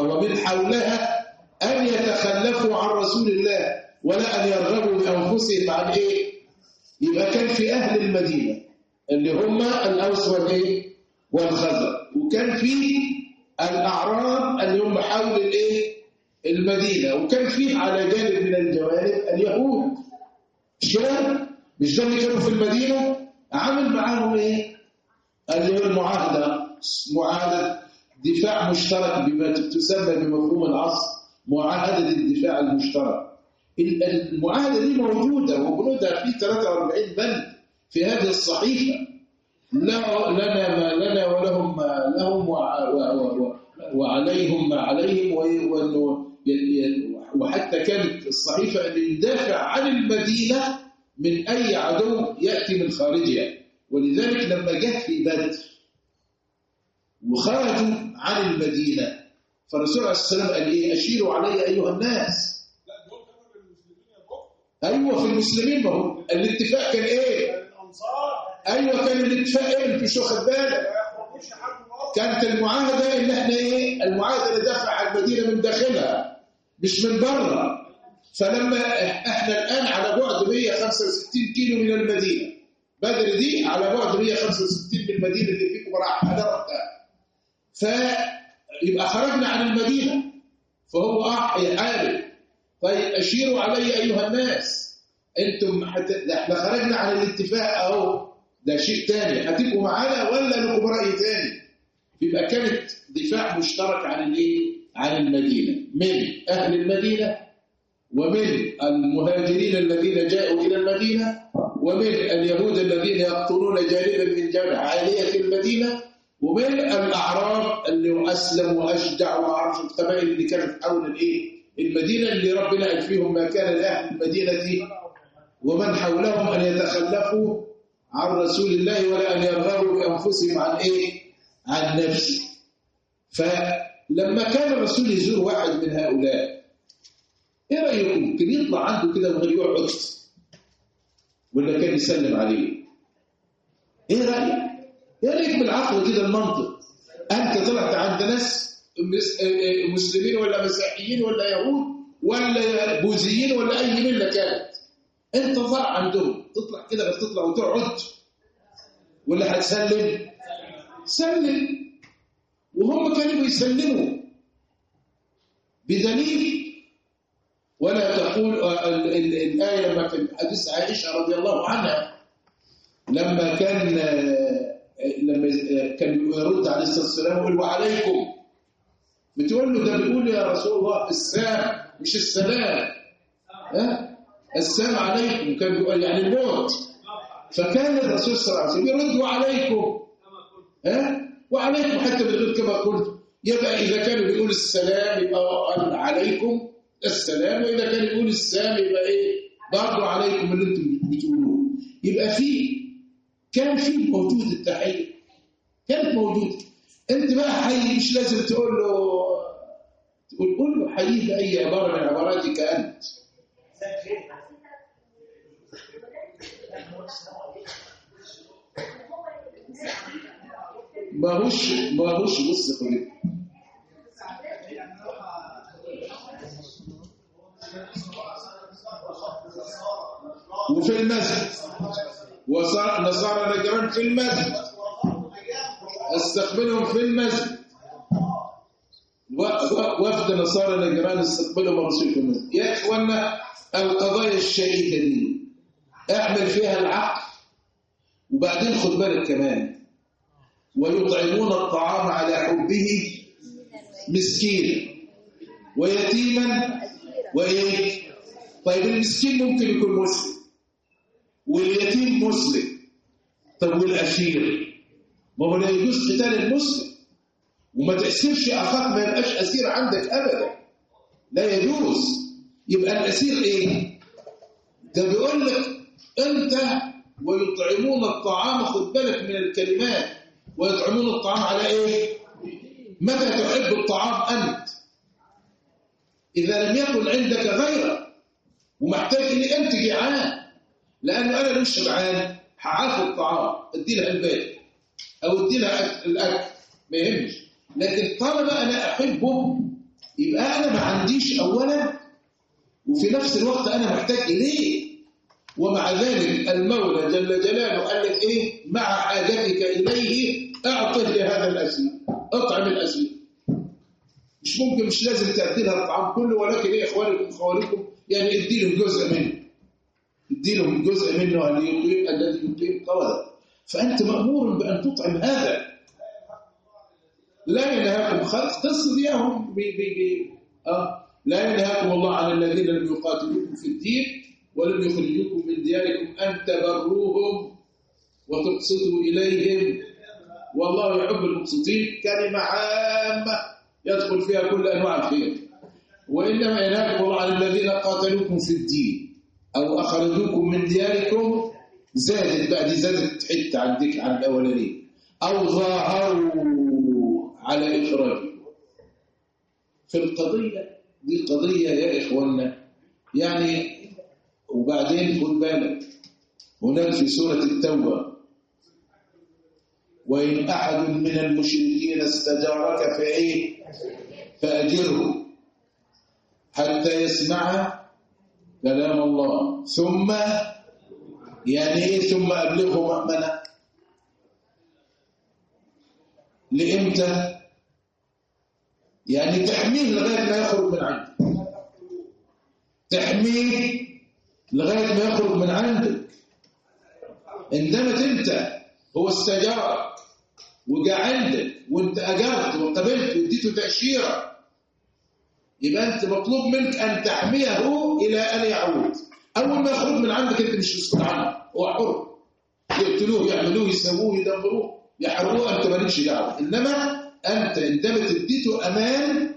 ومن حولها أن يتخلفوا عن رسول الله. ولا أن يرغبوا بأنفسهم عن إيه؟ يبقى كان في أهل المدينة اللي هم الأوس والإيه؟ والخزر وكان في الأعراب اللي هم حول الإيه؟ المدينة. وكان فيه على جانب من الجوانب اليهود. مش مش ده اللي كانوا في المدينة؟ عامل معاهم إيه؟ اللي هو المعاهدة. معاهدة دفاع مشترك بما تسمى بمفهوم العصر معاهدة الدفاع المشترك. المعاهدة دي موجودة وبنودها في 43 بند في هذه الصحيفة. لا لنا ما لنا ولهم ما لهم وعليهم ما عليهم وحتى كانت الصحيفة أن يدافع عن المدينة من أي عدو يأتي من خارجها. ولذلك لما جه في بدر وخرجوا عن المدينة فالرسول عليه السلام قال إيه؟ أشيروا علي أيها الناس. أيوة في المسلمين ما هو الاتفاق كان إيه؟ أيوه كان الاتفاق إيه مش واخد بالك كانت المعاهدة إن إحنا إيه؟ المعاهدة ندافع عن المدينة من داخلها مش من بره. فلما إحنا الآن على بعد 165 كيلو من المدينة. بدر دي على بعد 165 من المدينة اللي فيكم راح أنا رحتها فيبقى خرجنا عن المدينة. فهو آه عارف طيب أشيروا علي أيها الناس. أنتم حت... إحنا خرجنا عن الاتفاق أهو. ده شيء تاني. هتبقوا معانا ولا لكم رأي تاني؟ يبقى كانت دفاع مشترك عن الإيه؟ عن المدينة. من أهل المدينة ومن المهاجرين الذين جاءوا إلى المدينة ومن اليهود الذين يقتلون جانبا من جانب عالية المدينة ومن الأعراب اللي أسلموا وأشجع وأعرف القبائل اللي كانت حول الإيه؟ المدينة اللي ربنا قال فيهم ما كان لأهل المدينة ومن حولهم أن يتخلفوا عن رسول الله ولا أن يرغبوا بأنفسهم عن إيه؟ عن نفسه. فلما كان الرسول يزور واحد من هؤلاء إيه رأيكم؟ ممكن يطلع عنده كده من غير يقعد ولا كان يسلم عليه؟ إيه رأيك؟ إيه رأيك بالعقل كده المنطق؟ أنت طلعت عند ناس مسلمين ولا مسيحيين ولا يهود ولا بوذيين ولا أي مله كانت. انت طلع عندهم. تطلع كده بس تطلع وتقعد. ولا هتسلم؟ سلم. وهم كانوا بيسلموا. بدليل ولا تقول الآية لما في حديث عائشة رضي الله عنها. لما كان لما كان يرد عليه الصلاة والسلام يقول وعليكم. بتقول له ده بيقول يا رسول الله السلام مش السلام. ها؟ السلام عليكم. كان بيقول يعني الموت. فكان الرسول صلى الله عليه وسلم يرد وعليكم. ها؟ وعليكم حتى بيقول كما قلت. يبقى إذا كان بيقول السلام يبقى عليكم السلام وإذا كان يقول السلام يبقى إيه؟ برضه عليكم اللي أنتم بتقولوه. يبقى في كان في موجود التحية. كانت موجودة. أنت بقى حي مش لازم تقول له تقول قول له حييه بأي عبارة من عباراتك أنت. ماهوش ماهوش بص خليك وفي المسجد. وصار نصارى نجران في المسجد. أستقبلهم في المسجد. وفد نصارى نجران استقبلهم الرسول في المسجد. يا اخوانا القضايا الشهيدة دي اعمل فيها العقل وبعدين خد بالك كمان. ويطعمون الطعام على حبه مسكينا ويتيما وإيه؟ طيب المسكين ممكن يكون مسلم واليتيم مسلم. طب والاسير ما هو لا يجوز قتال المسلم. وما تأسرش أخاك ما يبقاش أسير عندك ابدا. لا يجوز. يبقى الأسير إيه؟ ده بيقول لك أنت ويطعمون الطعام خد بالك من الكلمات ويطعمون الطعام على إيه؟ متى تحب الطعام أنت؟ إذا لم يكن عندك غيره ومحتاج إني أنت جيعان لأنه أنا مش شبعان هعرف الطعام. ادي لها البيت أو ادي لها الأكل. ما يهمش. لكن طالما أنا أحبه يبقى أنا ما عنديش اولا وفي نفس الوقت أنا محتاج إليه. ومع ذلك المولى جل جلاله قال لك إيه؟ مع حاجتك إليه أعطه لهذا الاسير أطعم الاسير مش ممكن مش لازم تأدي لها الطعام كله ولكن إيه إخوانكم؟ خوالكم يعني ادي لهم جزء منه. ادي لهم جزء منه اللي يقيم الذي يقيم قوله. فأنت مأمور بأن تطعم هذا. لا ينهاكم خلق تصل اياهم بي بي بي آه. لا ينهاكم الله عن الذين لم يقاتلوكم في الدين ولم يخرجوكم من دياركم أن تبروهم وتقسطوا إليهم. والله يحب المقسطين. كلمة عامة يدخل فيها كل أنواع الخير. وإنما ينهاكم الله عن الذين قاتلوكم في الدين أو أخرجوكم من دياركم زادت بقى دي زادت حتة عندك عن الأولانية. أو ظاهروا على اخراجكم في القضية دي قضية يا إخواننا. يعني وبعدين خد بالك هناك في سورة التوبة وإن أحد من المشركين استجارك فإيه؟ فأجره. حتى يسمع كلام الله. ثم يعني إيه ثم أبلغه مأمنة لإمتى؟ يعني تحميه لغاية ما يخرج من عندك تحميه لغاية ما يخرج من عندك عندما أنت. هو استجار وجا عندك وانت أجرت وقبلت واديته تأشيرة. يبقى أنت مطلوب منك أن تحميه إلى أن يعود. أول ما يخرج من عندك أنت مش مسؤول عنه هو حر. يقتلوه يعملوه يسووه يدمروه يحرقوه أنت مالكش دعوة. إنما أنت عندما اديته أمان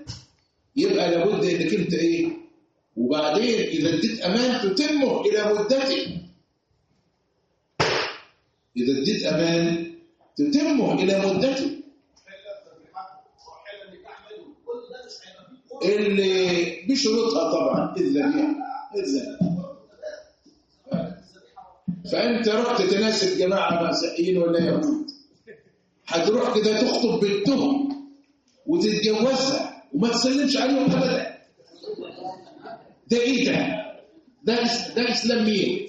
يبقى لابد إنك أنت إيه؟ وبعدين إذا اديت أمان تتمه إلى مدته. إذا اديت أمان تتمه إلى مدته. اللي بشروطها طبعا الذبيحه الذبيحه فأنت رحت تناسب جماعة مسيحيين ولا يهود هتروح كده تخطب بنتهم وتتجوزها وما تسلمش عليهم ابدا. ده إيه ده؟ ده ده اسلام مين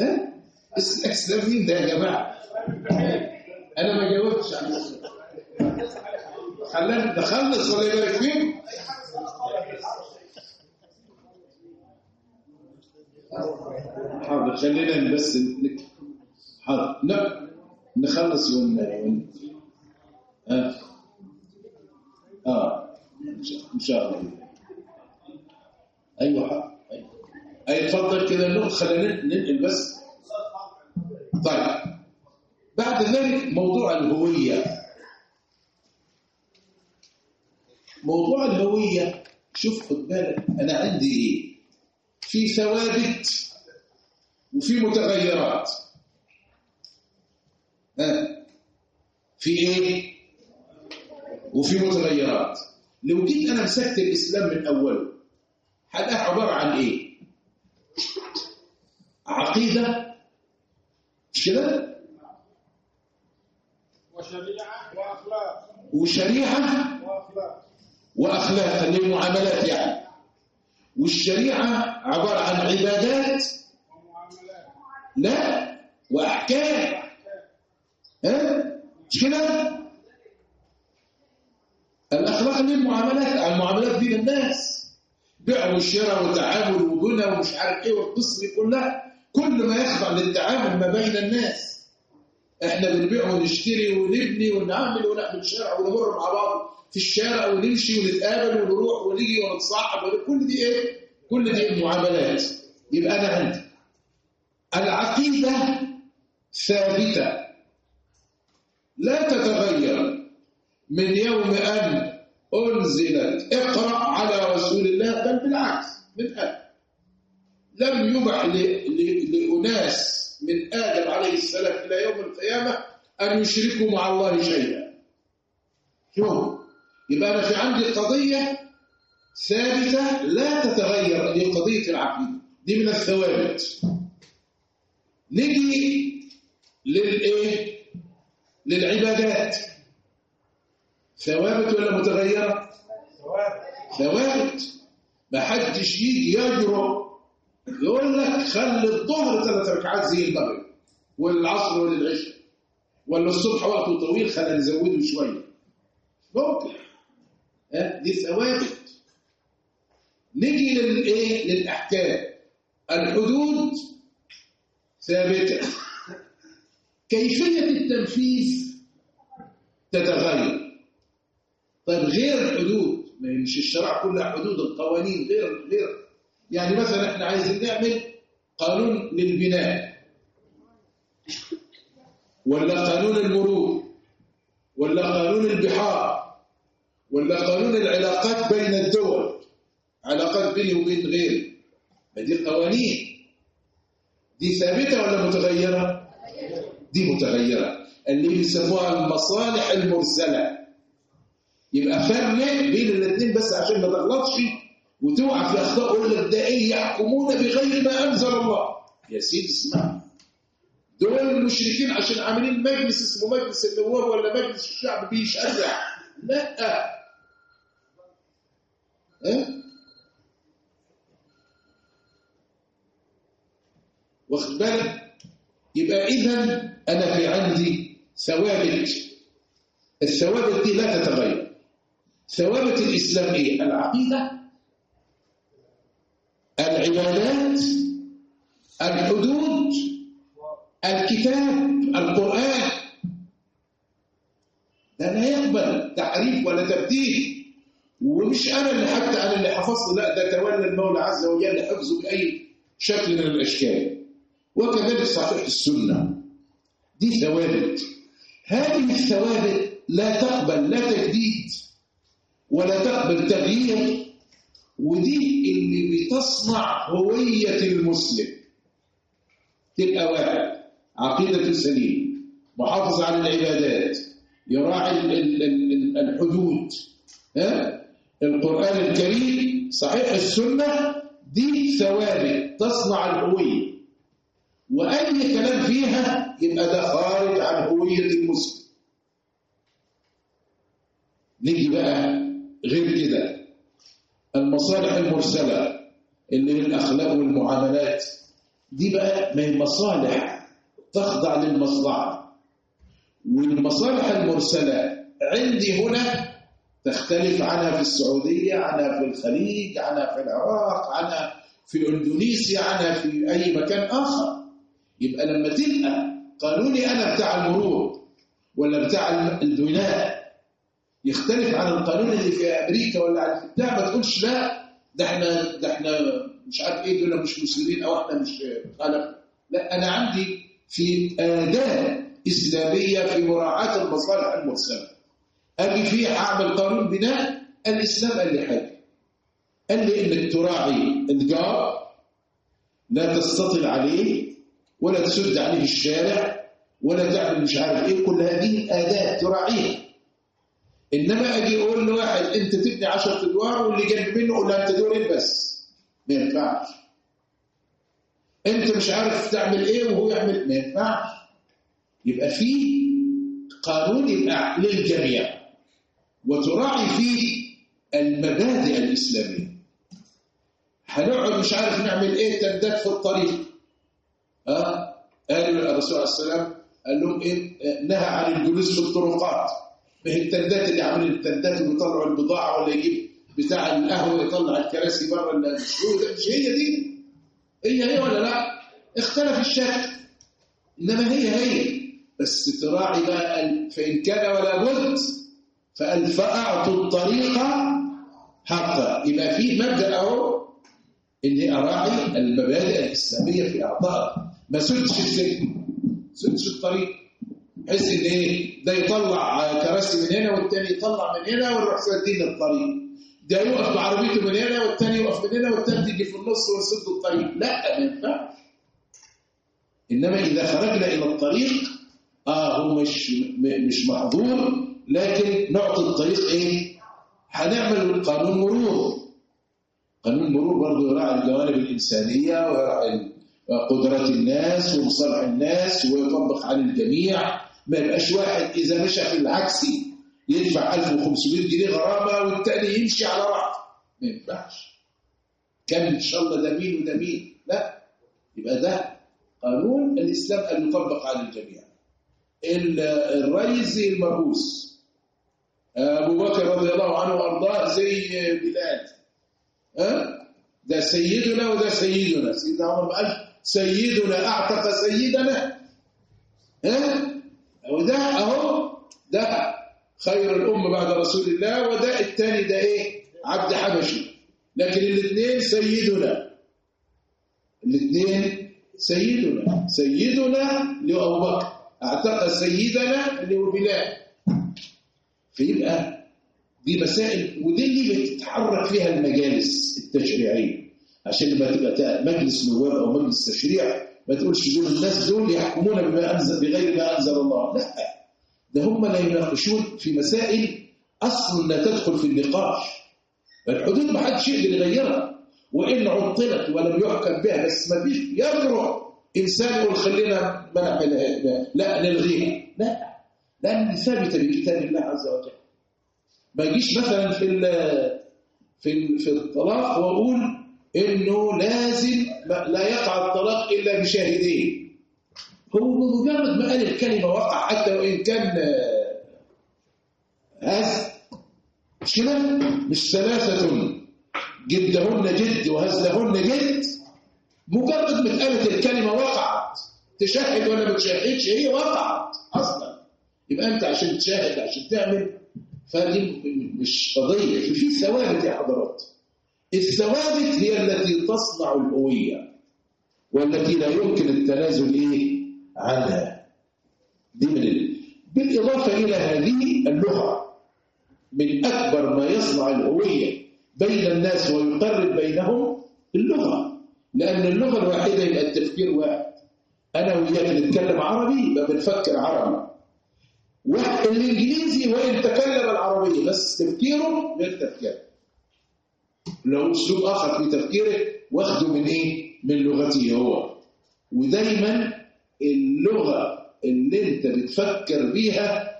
ها؟ اسلام مين ده يا جماعة. أنا ما جاوبتش على السؤال خلينا نخلص ولا يبارك فيهم حاضر خلينا بس نك... حاضر. لا نخلص ون آه آه إن شاء- الله. أيوه حاضر. اي اتفضل كده نقول خلينا ننقل بس. طيب. بعد ذلك موضوع الهوية. موضوع الهوية شوف خد بالك أنا عندي إيه؟ في ثوابت وفي متغيرات. ها؟ في إيه؟ وفي متغيرات. لو جيت أنا مسكت الإسلام من اوله هلاقيه عبارة عن إيه؟ عقيدة. مش كده؟ وشريعة وأخلاق. وشريعة وأخلاق. وأخلاق اللي هي المعاملات يعني. والشريعة عبارة عن عبادات لا وأحكام. ها؟ مش كده؟ الأخلاق اللي هي المعاملات المعاملات بين الناس بيع وشراء وتعامل وبنى ومش عارف إيه والقصة دي كلها. كل ما يخضع للتعامل ما بين الناس. إحنا بنبيع ونشتري ونبني ونعمل ونعمل شارع ونمر مع بعض. في الشارع ونمشي ونتقابل ونروح ونيجي ونتصاحب ون- كل دي إيه؟ كل دي معاملات يبقى أنا عندي. العقيدة ثابتة. لا تتغير من يوم أن أنزلت. اقرأ على رسول الله بل بالعكس من آدم لم يبح لأناس من آدم عليه السلام إلى يوم القيامة أن يشركوا مع الله شيئا. شوف. يبقى أنا في عندي قضية ثابتة لا تتغير دي قضية العقيدة. دي من الثوابت. نيجي للايه للعبادات. ثوابت ولا متغيرة؟ ثواب ثوابت. ما حدش يجي يجرؤ يقول لك خلي الظهر ثلاث ركعات زي المغرب والعصر ولا العشاء ولا الصبح وقته طويل خلينا نزوده شوية. ممكن. دي ثوابت نيجي للايه للأحكام. الحدود ثابتة. كيفية التنفيذ تتغير. طيب غير الحدود ما مش الشرع كلها حدود القوانين غير غير. يعني مثلا إحنا عايزين نعمل قانون للبناء. ولا قانون المرور. ولا قانون البحار. ولا قانون العلاقات بين الدول. علاقات بيني وبين غيري دي قوانين. دي ثابتة ولا متغيرة؟ دي متغيرة. اللي بيسموها المصالح المرسلة. يبقى فرق بين الاثنين بس عشان ما تغلطش وتوقع في أخطاء يقول لك ده إيه يحكمون بغير ما أنزل الله. يا سيدي اسمع. دول المشركين عشان عاملين مجلس اسمه مجلس النواب ولا مجلس الشعب بيشرع لا. ها واخد بالك؟ يبقى اذا أنا في عندي ثوابت. الثوابت دي لا تتغير. ثوابت الإسلام إيه؟ العقيدة العبادات الحدود الكتاب القرآن. ده لا يقبل تحريف ولا تبديل. ومش أنا اللي حتى أنا اللي حفظت لا ده تولى المولى عز وجل حفظه بأي شكل من الأشكال. وكذلك صحيح السنة. دي ثوابت. هذه الثوابت لا تقبل لا تجديد ولا تقبل تغيير ودي اللي بتصنع هوية المسلم. تبقى واحد عقيدته سليمه محافظ على العبادات يراعي ال- ال- ال- الحدود ها؟ القرآن الكريم صحيح السنة دي ثوابت تصنع الهوية. وأي كلام فيها يبقى ده خارج عن هوية المسلم. نيجي بقى غير كده. المصالح المرسلة اللي من الأخلاق والمعاملات دي بقى ما هي مصالح تخضع للمصلحة. والمصالح المرسلة عندي هنا تختلف عنها في السعودية عنها في الخليج عنها في العراق عنها في إندونيسيا عنها في أي مكان آخر. يبقى لما تبقى قانوني أنا بتاع المرور ولا بتاع البناء يختلف عن القانون اللي في أمريكا ولا عن بتاع ما تقولش لا ده إحنا ده إحنا مش عارف إيه دول مش مسلمين أو إحنا مش خلق لا أنا عندي في آداب إسلامية في مراعاة المصالح المرسلة أجي فيه أعمل قانون بناء الإسلام قال لي حاجة. قال لي إنك تراعي الجار لا تستطل عليه ولا تسد عليه الشارع ولا تعمل مش عارف إيه كل هذه آداب تراعيها. إنما أجي أقول لواحد أنت تبني 10 أدوار واللي جنب منه قول له أنت دورين بس؟ ما ينفعش. أنت مش عارف تعمل إيه وهو يعمل ما ينفعش. يبقى في قانون يبقى للجميع. وتراعي فيه المبادئ الإسلامية. هنقعد مش عارف نعمل إيه تندات في الطريق. ها؟ قالوا الرسول عليه السلام قال لهم إيه؟ نهى عن الجلوس في الطرقات. ما هي التندات اللي عاملين التندات اللي بيطلعوا البضاعة ولا يجيب بتاع القهوة يطلع الكراسي بره مش هي دي؟ هي هي ولا لا؟ اختلف الشكل. إنما هي هي. بس تراعي بقى فإن كان ولا بد فقال فأعطوا الطريق حقا. يبقى في مبدأ أهو إني أراعي المبادئ الإسلامية في إعطائها ما سدش السجن سدش الطريق. بحيث إن إيه؟ ده يطلع كراسي من هنا والتاني يطلع من هنا ونروح سادين الطريق ده يقف بعربيته من هنا والتاني يقف من هنا والتالت يجي في النص ونسد الطريق. لا ما ينفعش. إنما إذا خرجنا إلى الطريق آه هو مش مش محظور. لكن نعطي الطريق إيه؟ هنعمل قانون مرور. قانون مرور برضه يراعي الجوانب الإنسانية ويراعي قدرات الناس ومصالح الناس ويطبق على الجميع. ما يبقاش واحد إذا مشى في العكسي يدفع 1500 جنيه غرامة والتاني يمشي على راحته ما ينفعش. كان إن شاء الله ده مين وده مين؟ لا. يبقى ده قانون الإسلام أن يطبق على الجميع. ال- الرئيس زي المرؤوس أبو بكر رضي الله عنه وأرضاه زي بلال ها ده سيدنا وده سيدنا سيدنا عمر ما قالش سيدنا أعتق سيدنا ها وده أهو ده خير الأمة بعد رسول الله وده الثاني ده إيه عبد حبشي لكن الاثنين سيدنا الاثنين سيدنا سيدنا لأبو بكر اعتقد سيدنا اللي هو بلال فيبقى دي مسائل ودي اللي بتتحرك فيها المجالس التشريعية. عشان لما تبقى مجلس نواب أو مجلس تشريع ما تقولش دول الناس دول يحكمون بما انزل بغير ما أنزل الله. لا. ده هم لا يناقشون في مسائل أصلا لا تدخل في النقاش. الحدود ما حدش يقدر يغيرها. وإن عطلت ولم يحكم بها بس ما فيش يجرؤ إنسان يقول خلينا ما لا نلغيها. لا. لأن ثابته بكتاب الله عز وجل. ما يجيش مثلا في في في الطلاق وأقول إنه لازم لا يقع الطلاق إلا بشاهدين. هو بمجرد ما قال الكلمة وقع حتى وإن كان آه، هذا. مش كده؟ مش ثلاثة جدهن جد وهزلهن جد. مجرد ما اتقالت الكلمة وقعت. تشهد ولا ما تشهدش هي وقعت أصلا. يبقى انت عشان تشاهد عشان تعمل فدي مش قضية في في ثوابت يا حضرات. الثوابت هي التي تصنع الهوية والتي لا يمكن التنازل إيه؟ عنها. دي من ال... بالإضافة إلى هذه اللغة. من أكبر ما يصنع الهوية بين الناس ويقرب بينهم اللغة. لأن اللغة الواحدة يبقى التفكير واحد. أنا وياك نتكلم عربي يبقى بنفكر عربي. واحد الإنجليزي وإن تكلم العربية بس تفكيره غير تفكيره لو أسلوب آخر في تفكيره واخده من إيه؟ من لغته هو. ودايما اللغة اللي أنت بتفكر بيها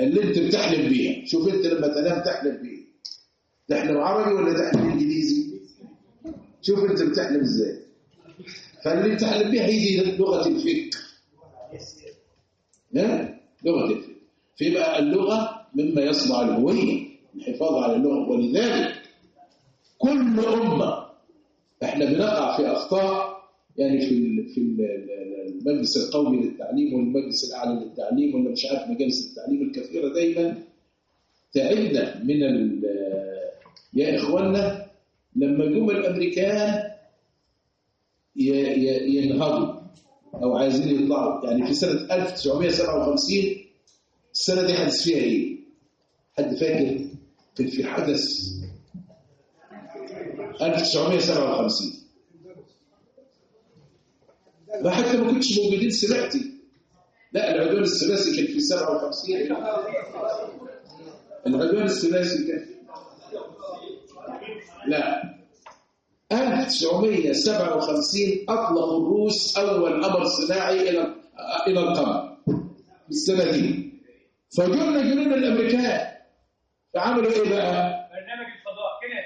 اللي أنت بتحلم بيها. شوف أنت لما تنام تحلم بيه. تحلم عربي ولا تحلم إنجليزي؟ شوف أنت بتحلم إزاي. فاللي بتحلم بيها هي لغة الفكر ها؟ لغة الفكر فيبقى اللغة مما يصنع الهوية الحفاظ على اللغة. ولذلك كل أمة إحنا بنقع في أخطاء يعني في في ال- ال- المجلس القومي للتعليم والمجلس الأعلى للتعليم ولا مش عارف مجالس التعليم الكثيرة دايما. تعبنا من يا إخواننا لما جم الأمريكان ينهضوا أو عايزين يطلعوا. يعني في سنة 1957 السنة دي حدث فيها إيه؟ حد فاكر؟ كان في حدث 1957 ما حتى ما كنتش موجودين سمعتي؟ لا العدوان الثلاثي كان في 57 العدوان الثلاثي كان لا. 1957 أطلق الروس أول قمر صناعي إلى إلى القمر. في السنة دي. فجرنا جنون الأمريكان. فعملوا إيه بقى؟ برنامج الفضاء. كده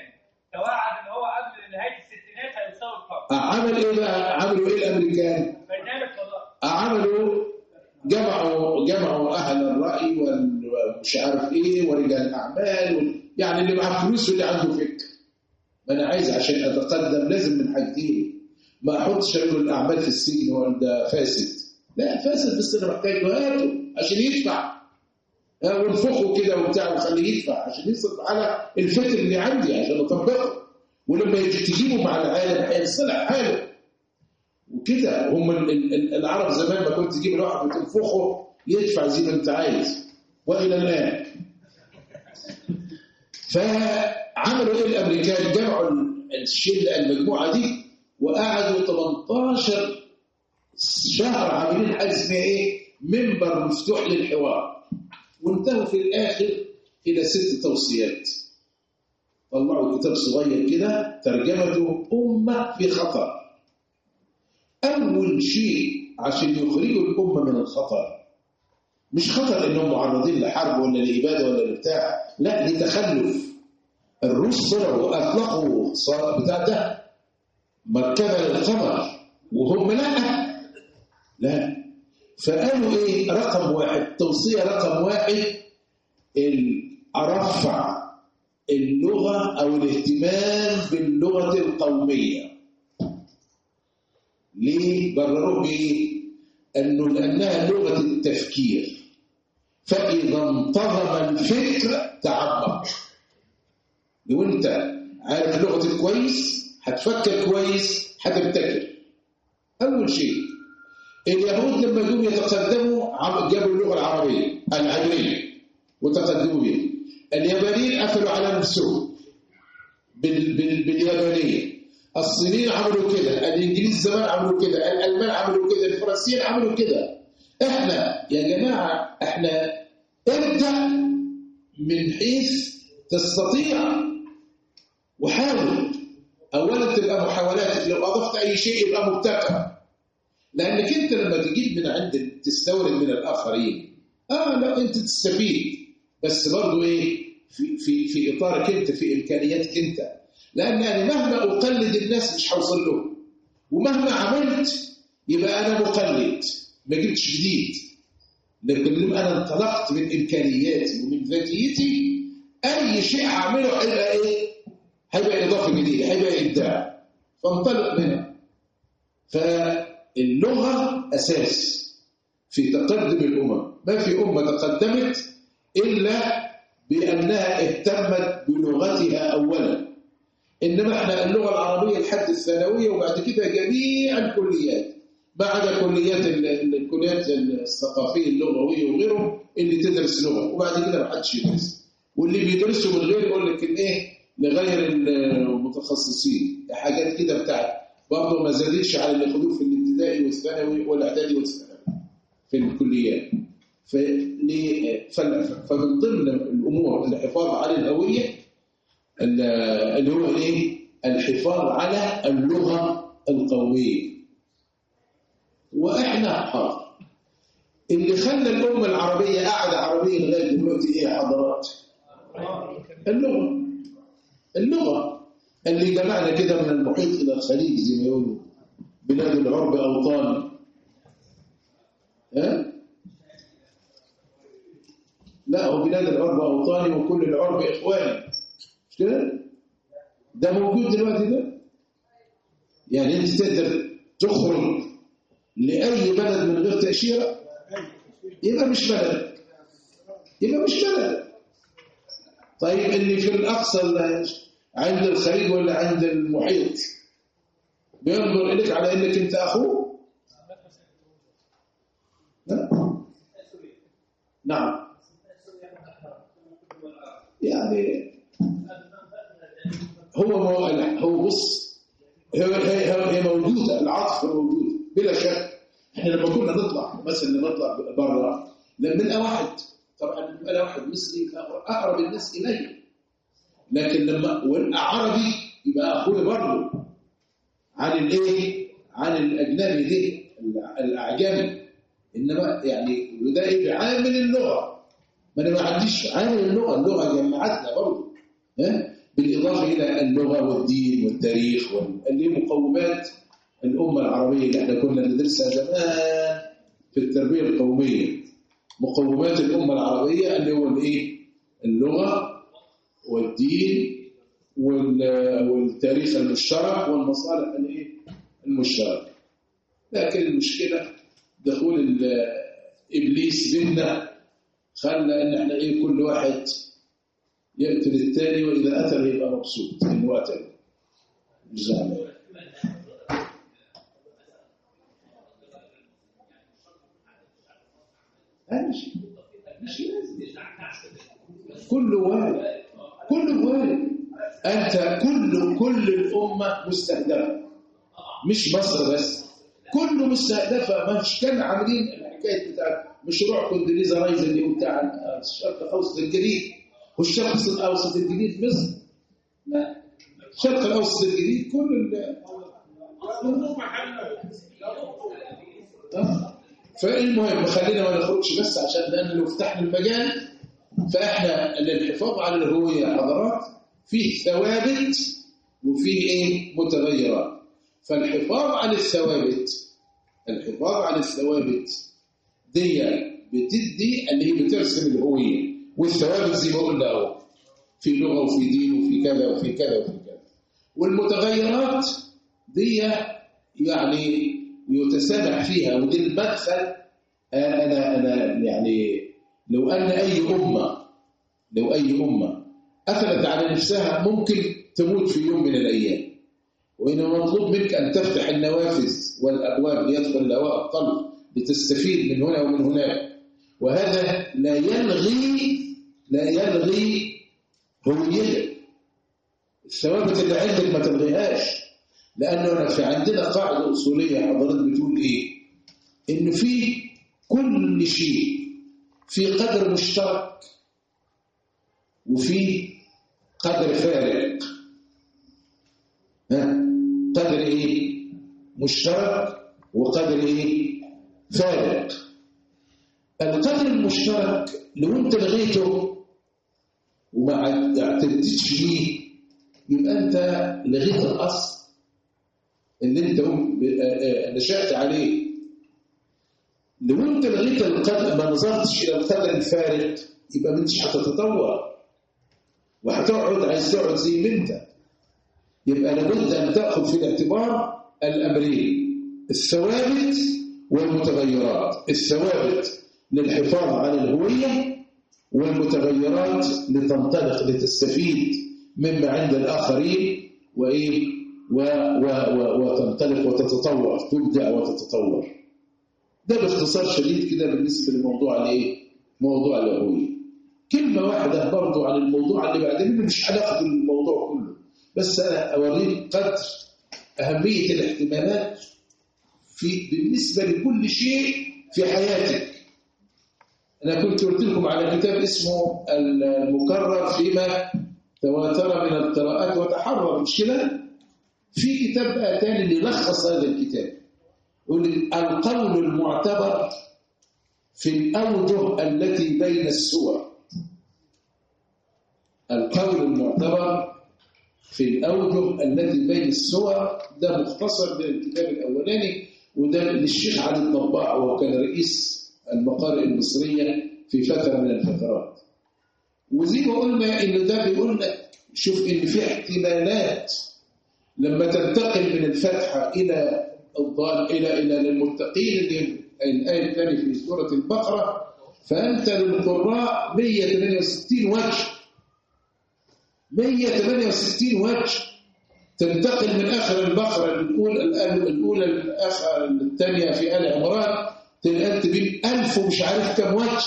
توعد إن هو قبل نهاية الستينات هيوصلوا القمر عمل إيه بقى؟ عملوا إيه الأمريكان؟ برنامج فضاء عملوا جمعوا جمعوا أهل الرأي ومش عارف إيه ورجال الأعمال وال- يعني اللي معاه فلوس واللي عنده فكر. ما أنا عايز عشان أتقدم لازم من حاجتين. ما أحطش رجل الأعمال في السجن ده فاسد. لا فاسد بس أنا محتاج له هاته عشان يدفع. وانفخه كده وبتاع وخليه يدفع عشان يصرف على الفكر اللي عندي عشان أطبقه. ولما تجيبه مع العالم هيصلح حاله. وكده هم ال- ال- ال- العرب زمان ما كنت تجيب الواحد وتنفخه يدفع زي ما انت عايز. وإلى الآن. فعملوا إيه الأمريكان؟ جمعوا ال- الشله المجموعة دي وقعدوا 18 شهر عاملين حاجة اسمها إيه؟ منبر مفتوح للحوار. وانتهوا في الآخر إلى ست توصيات. طلعوا كتاب صغير كده ترجمته أمة في خطر. أول شيء عشان يخرجوا الأمة من الخطر. مش خطر إنهم معرضين لحرب ولا لإبادة ولا لبتاع لا لتخلف. الروس طلعوا أطلقوا بتاع ده. مركبة للقمر وهم لا. لا. فقالوا إيه؟ رقم واحد. توصية رقم واحد أرفع اللغة أو الاهتمام باللغة القومية. ليه؟ برروه بايه أنه لأنها لغة التفكير. فإذا انتظم الفكر تعمق. لو أنت عارف لغتك كويس هتفكر كويس هتبتكر. أول شيء. اليهود لما جم يتقدموا جابوا اللغة العربية العبريه وتقدموا بها اليابانيين قفلوا على نفسهم بال بال باليابانية. الصينيين عملوا كده الإنجليز زمان عملوا كده الألمان عملوا كده الفرنسيين عملوا كده. إحنا يا جماعة إحنا ابدأ من حيث تستطيع. وحاول. اولا تبقى محاولاتك لو أضفت أي شيء يبقى مبتكر. لأنك أنت لما تجيب من عند تستورد من الآخرين آه لا أنت تستفيد. بس برضو إيه في في في إطارك أنت في إمكانياتك أنت. لأن أنا مهما أقلد الناس مش هوصل لهم ومهما عملت يبقى أنا مقلد. ما جبتش جديد. لكن لما أنا انطلقت من إمكانياتي ومن ذاتيتي أي شيء هعمله هيبقى إيه؟ هيبقى اضافه جديده هيبقى إبداع. فانطلق منها فاللغة أساس في تقدم الامم ما في أمة تقدمت إلا بأنها اهتمت بلغتها أولا. إنما إحنا اللغة العربية الحد الثانوية وبعد كده جميع الكليات ما عدا كليات ال- ال- الكليات الثقافية اللغوية وغيره اللي تدرس لغة وبعد كده ما حدش يدرس. واللي بيدرسوا من غير يقول لك الايه لغير المتخصصين. حاجات كده بتاعت برضه ما زادتش على اللي خدوه في الابتدائي والثانوي والإعدادي والثانوي في الكليات فمن ضمن الأمور الحفاظ على الهوية ال- اللي هو إيه؟ الحفاظ على اللغة القوميه وإحنا حاضر. اللي خلى الأمة العربية قاعدة عربية لغاية دلوقتي إيه حضرات اللغة. اللغة. اللي جمعنا كده من المحيط إلى الخليج زي ما يقولوا. بلاد العرب أوطان. ها؟ لا هو بلاد العرب اوطاني وكل العرب اخواني مش كده؟ ده موجود دلوقتي ده؟ يعني أنت تقدر تخرج لأي بلد من غير تأشيرة؟ يبقى مش بلد. يبقى مش بلد. طيب اللي في الأقصى اللي عند الخليج ولا عند المحيط؟ بينظر إليك على إنك أنت اخوه لا؟ نعم. يعني هو مو... هو بص هي, هي, هي موجودة العاطفه موجوده بلا شك. إحنا لما كنا نطلع مثلا نطلع بره لما نلقى واحد طبعا نلقى واحد مصري أقرب الناس الي لكن لما والقى عربي يبقى اخويا برضه عن الايه عن الاجنبي دي الاعجمي. انما يعني وده إيه؟ بعامل اللغة. ما أنا ما عنديش عامل اللغة اللغة جمعتنا برضه ها؟ بالإضافة إلى اللغة والدين والتاريخ وال- اللي هي مقومات الأمة العربية اللي إحنا كنا ندرسها زمان في التربية القومية. مقومات الأمة العربية اللي هو الإيه؟ اللغة والدين وال- والتاريخ المشترك والمصالح الايه؟ المشتركة. لكن المشكلة دخول إبليس بيننا خلى إن إحنا إيه كل واحد يقتل الثاني وإذا قتل يبقى مبسوط. انه قتل زعلان. مش لازم. كل وارد أنت كل كل الأمة مستهدفة. مش مصر بس. كله مستهدفة. مش كان عاملين الحكاية بتاع مشروع كوندليزا رايز اللي بتاع الشرق الأوسط الجديد. والشرق الأوسط الجديد مصر. لا. الشرق الأوسط الجديد كل ال-. فالمهم خلينا ما نخرجش بس عشان لأن لو فتحنا المجال. فإحنا للحفاظ على الهويه حضرات فيه ثوابت وفيه إيه؟ متغيرات. فالحفاظ على الثوابت الحفاظ على الثوابت دي بتدي اللي هي بترسم الهويه والثوابت زي ما قلنا أهو في لغة وفي دين وفي كذا وفي كذا وفي كذا. والمتغيرات دي يعني يتسامح فيها ودي المدخل أنا أنا يعني لو أن أي أمة لو أي أمة قفلت على نفسها ممكن تموت في يوم من الأيام. وإنما مطلوب منك أن تفتح النوافذ والأبواب ليدخل الهواء الطلق لتستفيد من هنا ومن هناك. وهذا لا يلغي لا يلغي هويتك الثوابت اللي عندك ما تلغيهاش. أنا في عندنا قاعدة أصولية حضرتك بتقول إيه؟ إن في كل شيء في قدر مشترك وفي قدر فارق. قدر إيه؟ مشترك وقدر إيه؟ فارق. القدر المشترك لو أنت لغيته وما اعتدتش بيه يبقى أنت لغيت الأصل اللي أنت نشأت عليه. لو انت لغيت القدر ما نظرتش إلى القدر الفارق يبقى ما انتش هتتطور وهتقعد عايز تقعد زي ما أنت. يبقى لابد أن تأخذ في الاعتبار الأمرين الثوابت والمتغيرات. الثوابت للحفاظ على الهوية والمتغيرات لتنطلق لتستفيد مما عند الآخرين وإيه؟ و و و وتنطلق وتتطور تبدع وتتطور. ده باختصار شديد كده بالنسبة لموضوع الإيه؟ موضوع الهوية كلمة واحدة برضو عن الموضوع اللي بعدين مش علاقة بالموضوع كله. بس أنا أوريك قدر أهمية الاحتمالات في بالنسبة لكل شيء في حياتك. أنا كنت قلت لكم على كتاب اسمه المكرر فيما تواتر من القراءات وتحرر مش كده؟ في كتاب تاني يلخص هذا الكتاب. القول المعتبر في الأوجه التي بين السور القول المعتبر في الأوجه التي بين السور ده مختصر من الكتاب الأولاني وده للشيخ علي الضباع وهو كان رئيس المقارئ المصرية في فترة من الفترات. وزي ما قلنا إن ده بيقول لك شوف إن في احتمالات لما تنتقل من الفتحة إلى الضال إلى إلى للمتقين الآية الثانية في سورة البقرة فأنت للقراء 168 وجه. 168 وجه. تنتقل من آخر البقرة الأولى الأولى الآخر الثانية في آل عمران. تلقى بين ألف ومش عارف كم وجه.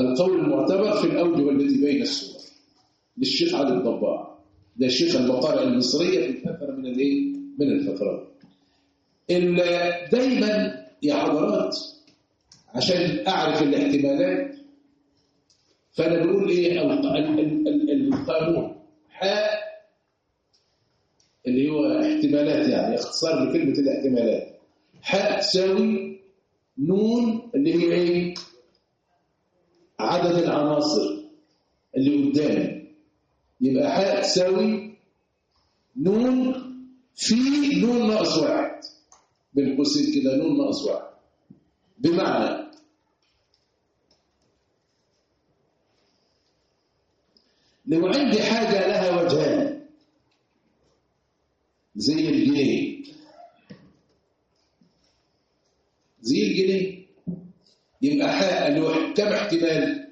القول المعتبر في الأوجه التي بين السور. للشيخ علي الضباع ده شيخ البقارة المصرية في فترة من الإيه؟ من الفترات دايما يا حضرات عشان أعرف الاحتمالات. فأنا بقول إيه؟ القانون. حاء اللي هو احتمالات يعني اختصار لكلمة الاحتمالات. حاء تساوي نون اللي هي إيه؟ عدد العناصر اللي قدامي. يبقى حاء تساوي نون في نون ناقص واحد. بين قوسين كده نون ناقص واحد. بمعنى لو عندي حاجة لها وجهان زي الجنيه. زي الجنيه. يبقى هو كم احتمال؟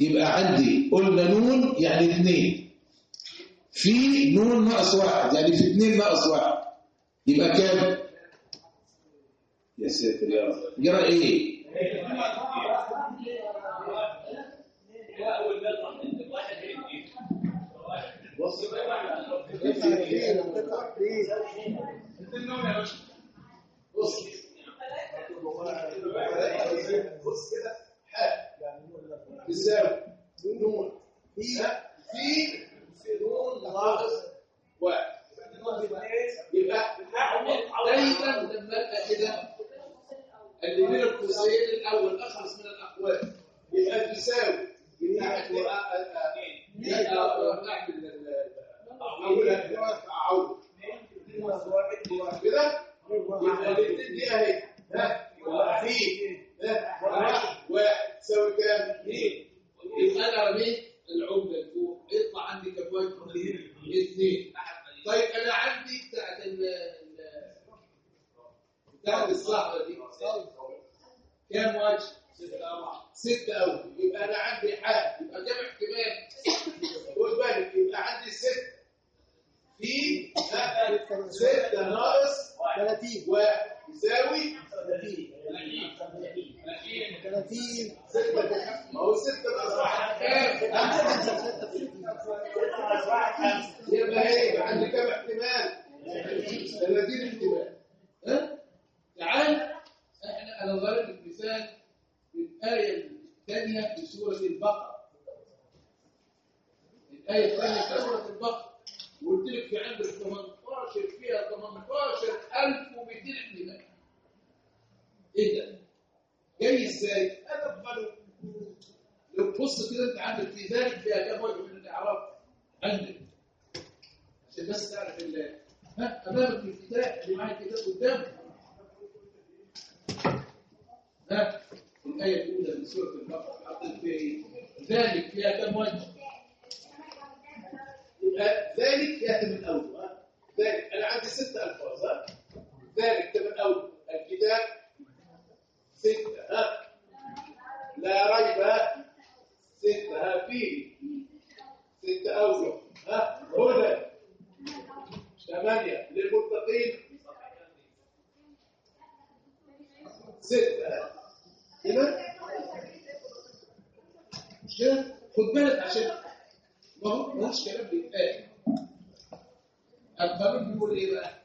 يبقى عندي قلنا نون يعني اثنين في نون ناقص واحد يعني في اثنين ناقص واحد يبقى كام يا ساتر يا رب. جرى إيه؟ بص بص كده حاء بيساوي نون في في نون ناقص واحد يبقى دايما لما ابقى كده اللي بين القوسين الأول اخلص من الاقوال يبقى بيساوي نعمل اعود كده يبقى الاثنين دي اهي ها واحد واحد تساوي كام؟ اثنين يبقى أنا رميت العمله لفوق يطلع عندي كم وجه؟ اثنين طيب أنا عندي بتاعت ال بتاعت الصحراء دي كام وجه؟ ستة أوجه يبقى أنا عندي حاجة يبقى كام احتمال؟ خد يبقى عندي ستة في ستة ناقص 30 واحد يساوي 30 ستة ما هو ستة ناقص واحد كام؟ يبقى إيه؟ عندي كام احتمال؟ 30 احتمال ها؟ تعال إحنا أنا ضربت المثال في الآية الثانية في سورة البقرة الآية الثانية في سورة البقرة وقلت لك في عندك 18 فيها 18200 احتمال إيه ده؟ جاي إزاي؟ أنا بقول لو تبص كده أنت عندك في ذلك فيها كام وجه من الإعراب عندك عشان بس تعرف ال ها أمامك الكتاب اللي معايا الكتاب قدامك ها الآية الأولى من سورة البقرة حطيت فيها إيه؟ ذلك فيها كام وجه؟ ذلك يأتي من أول ذلك. أنا عندي ست ألفاظ ذلك من أول الكتاب ستة لا ريب ستة فيه ستة أول هدى ثمانية للمتقين. ستة كده كده خد بالك عشان ما بيقولوش كلام بيتقال الضمير بيقول إيه بقى؟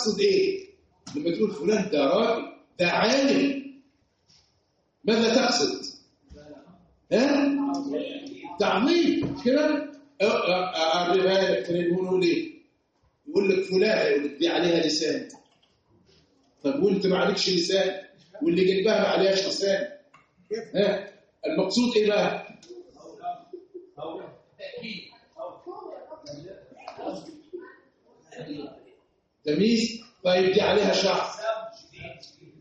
تقصد إيه لما تقول فلان ده راي ده عالم ماذا تقصد ها تعظيم مش كده اقربها لك يقولوا ليه يقول لك فلان يقول دي عليها لسان طب وانت ما عليكش لسان واللي جنبها ما عليهاش لسان ها المقصود إيه بقى تأكيد تمييز طيب دي عليها شعر.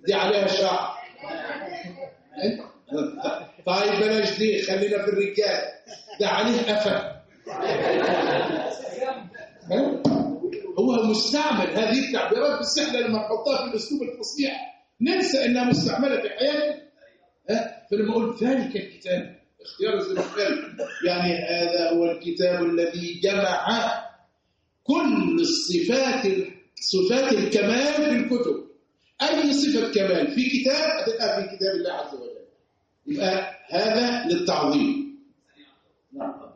دي عليها شعر. إيه؟ طيب بلاش دي؟ خلينا في الرجال. ده عليه قفا إيه؟ هو مستعمل هذه التعبيرات بس إحنا لما نحطها في الأسلوب الفصيح. ننسى إنها مستعملة في حياتنا. إيه؟ ها فلما أقول ذلك الكتاب. اختيار الزمخشري يعني هذا هو الكتاب الذي جمع كل الصفات صفات الكمال في الكتب. أي صفة كمال؟ في كتاب هتبقى في كتاب الله عز وجل. يبقى هذا للتعظيم. نعم.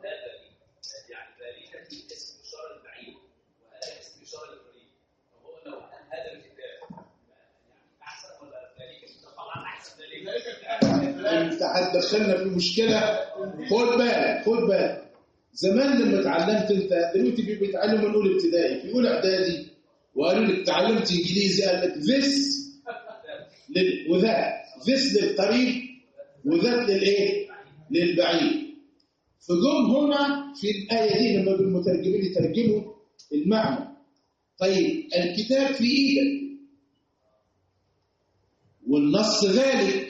انت هتدخلنا في مشكلة. خد بالك خد بالك. زمان لما اتعلمت انت دلوقتي بيتعلم من اولى ابتدائي في أولى إعدادي وقالوا لك اتعلمت إنجليزي قال لك لل- وذات this للقريب وذات للإيه؟ للبعيد. فجم هنا في الآية دي لما المترجمين يترجموا المعنى. طيب الكتاب في إيدك. والنص ذلك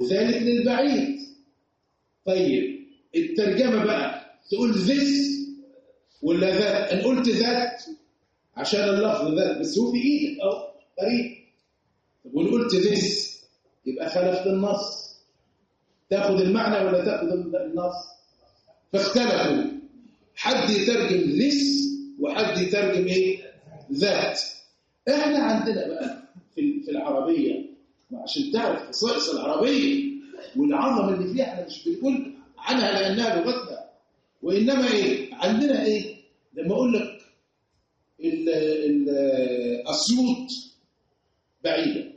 وذلك للبعيد. طيب الترجمة بقى تقول this ولا ذات أنا قلت ذات عشان اللفظ ذات بس هو في إيدك أو قريب طب وإن قلت this يبقى خلفت النص. تاخد المعنى ولا تاخد النص؟ فاختلفوا. حد يترجم this وحد يترجم إيه؟ ذات إحنا عندنا بقى في العربية عشان تعرف خصائص العربية والعظمه اللي فيها إحنا مش بنقول عنها لأنها لغتنا وإنما إيه؟ عندنا إيه؟ لما أقول لك ال- أسيوط بعيدة.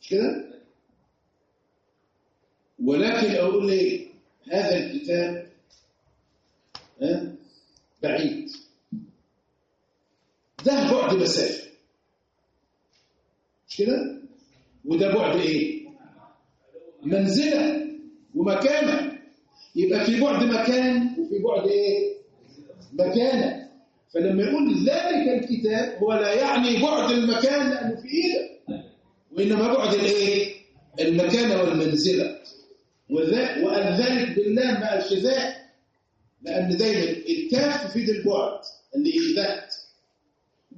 مش كده؟ ولكن أقول إيه هذا الكتاب ها بعيد. ده بعد مسافة. مش كده؟ وده بعد إيه؟ منزلة ومكانة. يبقى في بعد مكان وفي بعد إيه؟ مكانة. فلما يقول ذلك الكتاب هو لا يعني بعد المكان لأنه في إيدك وإنما بعد الإيه؟ المكانه والمنزلة. وذا- وقال ذلك بالله ما قالش ذاك لأن دايما الكاف تفيد البعد اللي ذات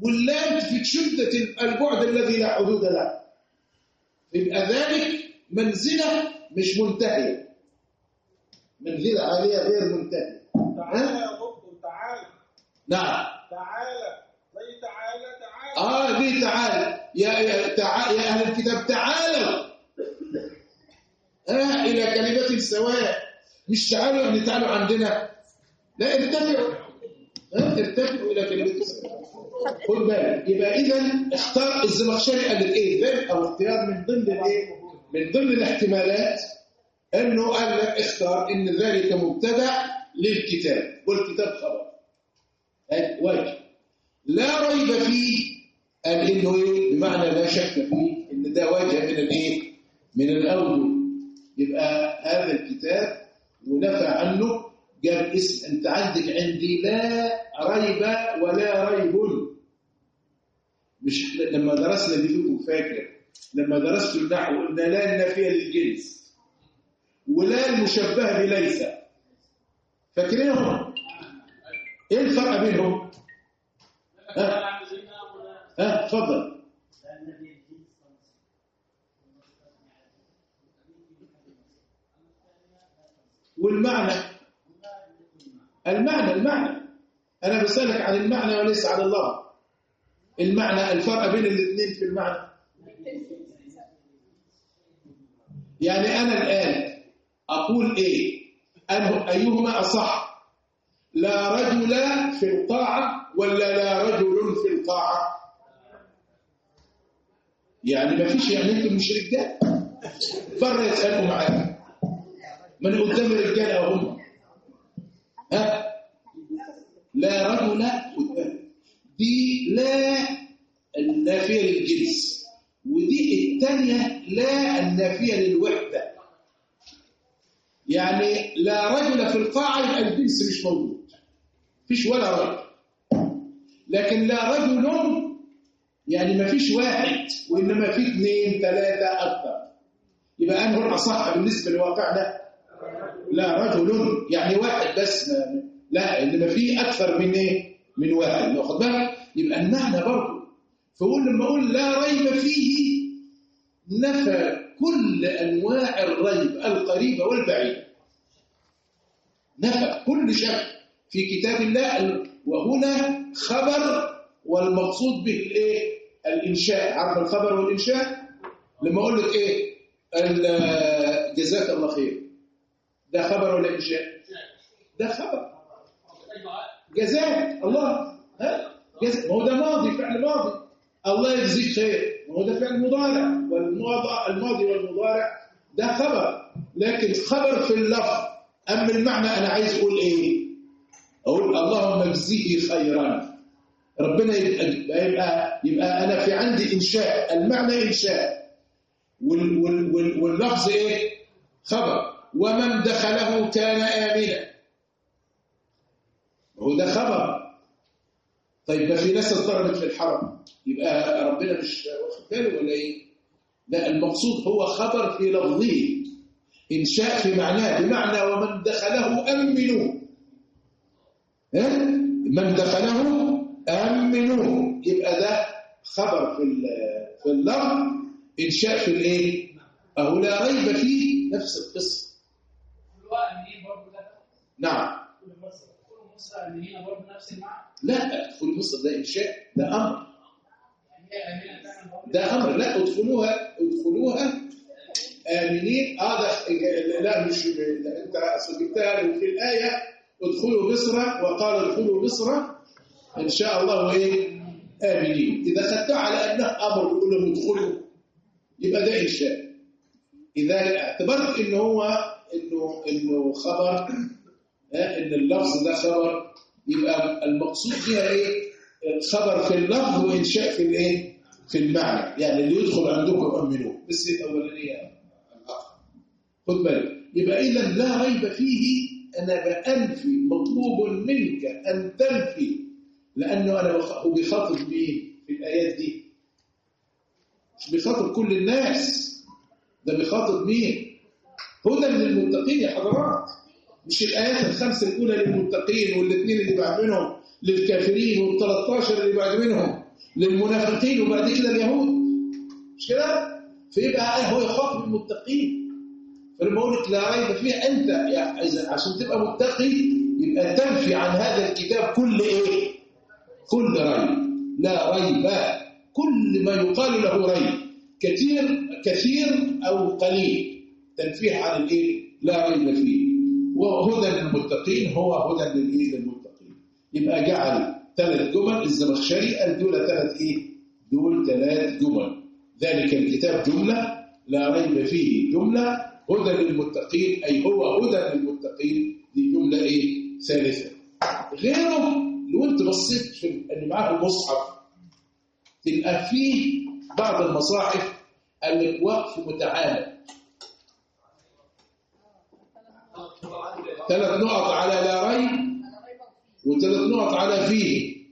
واللام تفيد شدة البعد الذي لا حدود له. يبقى ذلك منزلة مش منتهية. منزلة عاليه غير منتهية تعالى يا دكتور تعالى نعم. تعالى. زي تعالى تعالى. آه دي تعال يا يا تعال يا أهل الكتاب تعالوا. آه إلى كلمة سواء. مش تعالوا يعني تعالوا عندنا. لا ارتفعوا. آه ارتفعوا إلى كلمة سواء. خد بالك. يبقى اذا اختار الزمخشري قال إيه؟ ذلك أو اختيار من ضمن الإيه؟ من ضمن الاحتمالات. إنه قال لك اختار إن ذلك مبتدأ للكتاب. والكتاب خبر واجب. لا ريب فيه قال إنه إيه بمعنى لا شك فيه إن ده وجه من الإيه؟ من الاوجه يبقى هذا الكتاب ونفى عنه جاب اسم أنت عندك عندي لا ريب ولا ريب. مش لما درسنا دي فيكم فاكر لما درست النحو قلنا لا النافيه للجنس ولا المشبهه بليس. فاكرينهم؟ إيه الفرق بينهم؟ ها؟ ها؟ اتفضل. والمعنى؟ المعنى المعنى. أنا بسألك عن المعنى وليس عن اللفظ المعنى الفرق بين الاثنين في المعنى. يعني أنا الآن أقول إيه؟ أيهما أصح؟ لا رجل في القاعه ولا لا رجل في القاعه يعني ما فيش يعني أنتم مش رجال. بره يتخانقوا معاك من قدام الرجال هم؟ ها؟ لا رجل قدام. دي لا النافية للجنس ودي الثانية لا النافية للوحدة. يعني لا رجل في القاعة يبقى الجنس مش موجود. فيش ولا رجل. لكن لا رجل يعني ما فيش واحد وإنما في اثنين ثلاثة أكثر يبقى أنه الأصح بالنسبة لواقعنا لا رجل يعني واحد بس. لا إنما في أكثر من إيه؟ من واحد. واخد بالك؟ يبقى المعنى برضه. فقول لما أقول لا ريب فيه نفى كل أنواع الريب القريبة والبعيدة. نفى كل شك في كتاب الله وهنا خبر والمقصود به الايه؟ الإنشاء. عرف الخبر والإنشاء؟ لما أقول لك إيه؟ جزاك الله خير. ده خبر ولا إنشاء؟ ده خبر. جزاك الله. ها؟ جزاك ما هو ده ماضي فعل ماضي. الله يجزيك خير. ما هو ده فعل مضارع. الماضي والمضارع. ده خبر. لكن خبر في اللفظ. أما المعنى أنا عايز أقول إيه؟ أقول اللهم اجزيه خيرا. ربنا يبقى, يبقى, يبقى أنا في عندي إنشاء. المعنى إنشاء. وال وال وال واللفظ إيه؟ خبر. ومن دخله كان آمنا. هو ده خبر. طيب ده في ناس اضطربت في الحرم يبقى ربنا مش واخد باله ولا إيه؟ لا المقصود هو خبر في لفظه. إنشاء في معناه. بمعنى ومن دخله آمنوا. من دخله آمنوا. يبقى ده خبر في في اللفظ. إنشاء في الإيه؟ أهو لا ريب فيه نفس ده نعم. لا ادخل مصر ده إنشاء ده برضه ده أمر. لا ادخلوها ادخلوها آمنين. آه ده لا مش أنت جبتها في الآية. ادخلوا مصر وقال ادخلوا مصر إن شاء الله إيه آمنين. إذا خدتها على أنه أمر يقول لهم ادخلوا يبقى ده انشاء إذا اعتبرت ان هو إنه إنه خبر إن اللفظ ده خبر يبقى المقصود فيها إيه؟ خبر في اللفظ وإنشاء في الإيه؟ في المعنى. يعني اللي يدخل عندكم امنوه بس الاولانيه الأخر. خد بالك. يبقى اذا لا ريب فيه أنا بانفي مطلوب منك أن تنفي لأنه أنا بخ- هو بيخاطب مين في الآيات دي؟ مش بيخاطب كل الناس ده بيخاطب مين؟ هدى للمتقين يا حضرات. مش الآيات الخمسة الأولى للمتقين والاثنين اللي بعد منهم للكافرين وال13 اللي بعد منهم للمنافقين وبعد كده اليهود. مش كده؟ فيبقى هو يخاطب المتقين. لك لا ريب فيه. أنت يعني إذا عشان تبقى متقي يبقى تنفي عن هذا الكتاب كل إيه؟ كل ريب. لا ريب. كل ما يقال له ريب. كثير كثير أو قليل. تنفيه عن الإيه؟ لا ريب فيه. وهدى للمتقين هو هدى للإيه؟ للمتقين. يبقى جعل ثلاث جمل الزمخشري قال دول ثلاث إيه؟ دول ثلاث جمل. ذلك الكتاب جملة لا ريب فيه جملة. هدى للمتقين أي هو هدى للمتقين دي جملة إيه؟ ثالثة. غيره لو أنت بصيت في اللي معاه المصحف تبقى فيه بعض المصاحف قال لك وقف ثلاث نقط على لا ريب وثلاث نقط على فيه.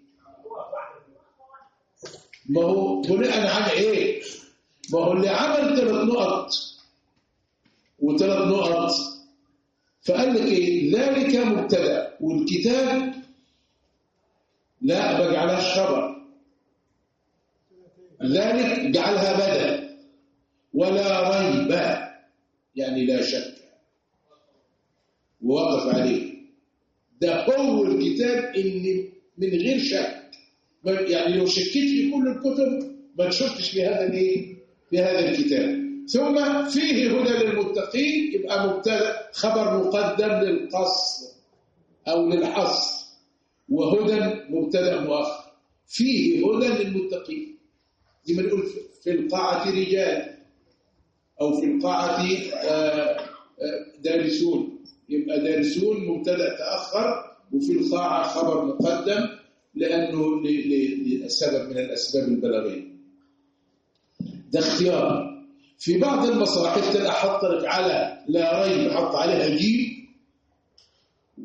ما هو بناء عن إيه؟ ما هو اللي عمل ثلاث نقط وثلاث نقط. فقال لك إيه؟ ذلك مبتدأ. والكتاب لا ما جعلهاش خبر. ذلك جعلها بدل. ولا ريب. يعني لا شك. ووقف عليه. ده هو الكتاب اللي من غير شك. يعني لو شكيت في كل الكتب ما تشكش في هذا الإيه؟ في هذا الكتاب. ثم فيه هدى للمتقين. يبقى مبتدأ خبر مقدم للقصر أو للحصر وهدى مبتدأ مؤخر. فيه هدى للمتقين. زي ما نقول في- القاعة رجال أو في القاعة آه، آه، دارسون. يبقى دارسون مبتدأ تأخر وفي القاعة خبر مقدم لأنه ل- ل- لسبب من الأسباب البلاغية. ده اختيار. في بعض المصاحف تلقى حط لك على لا ريب حط عليها جيم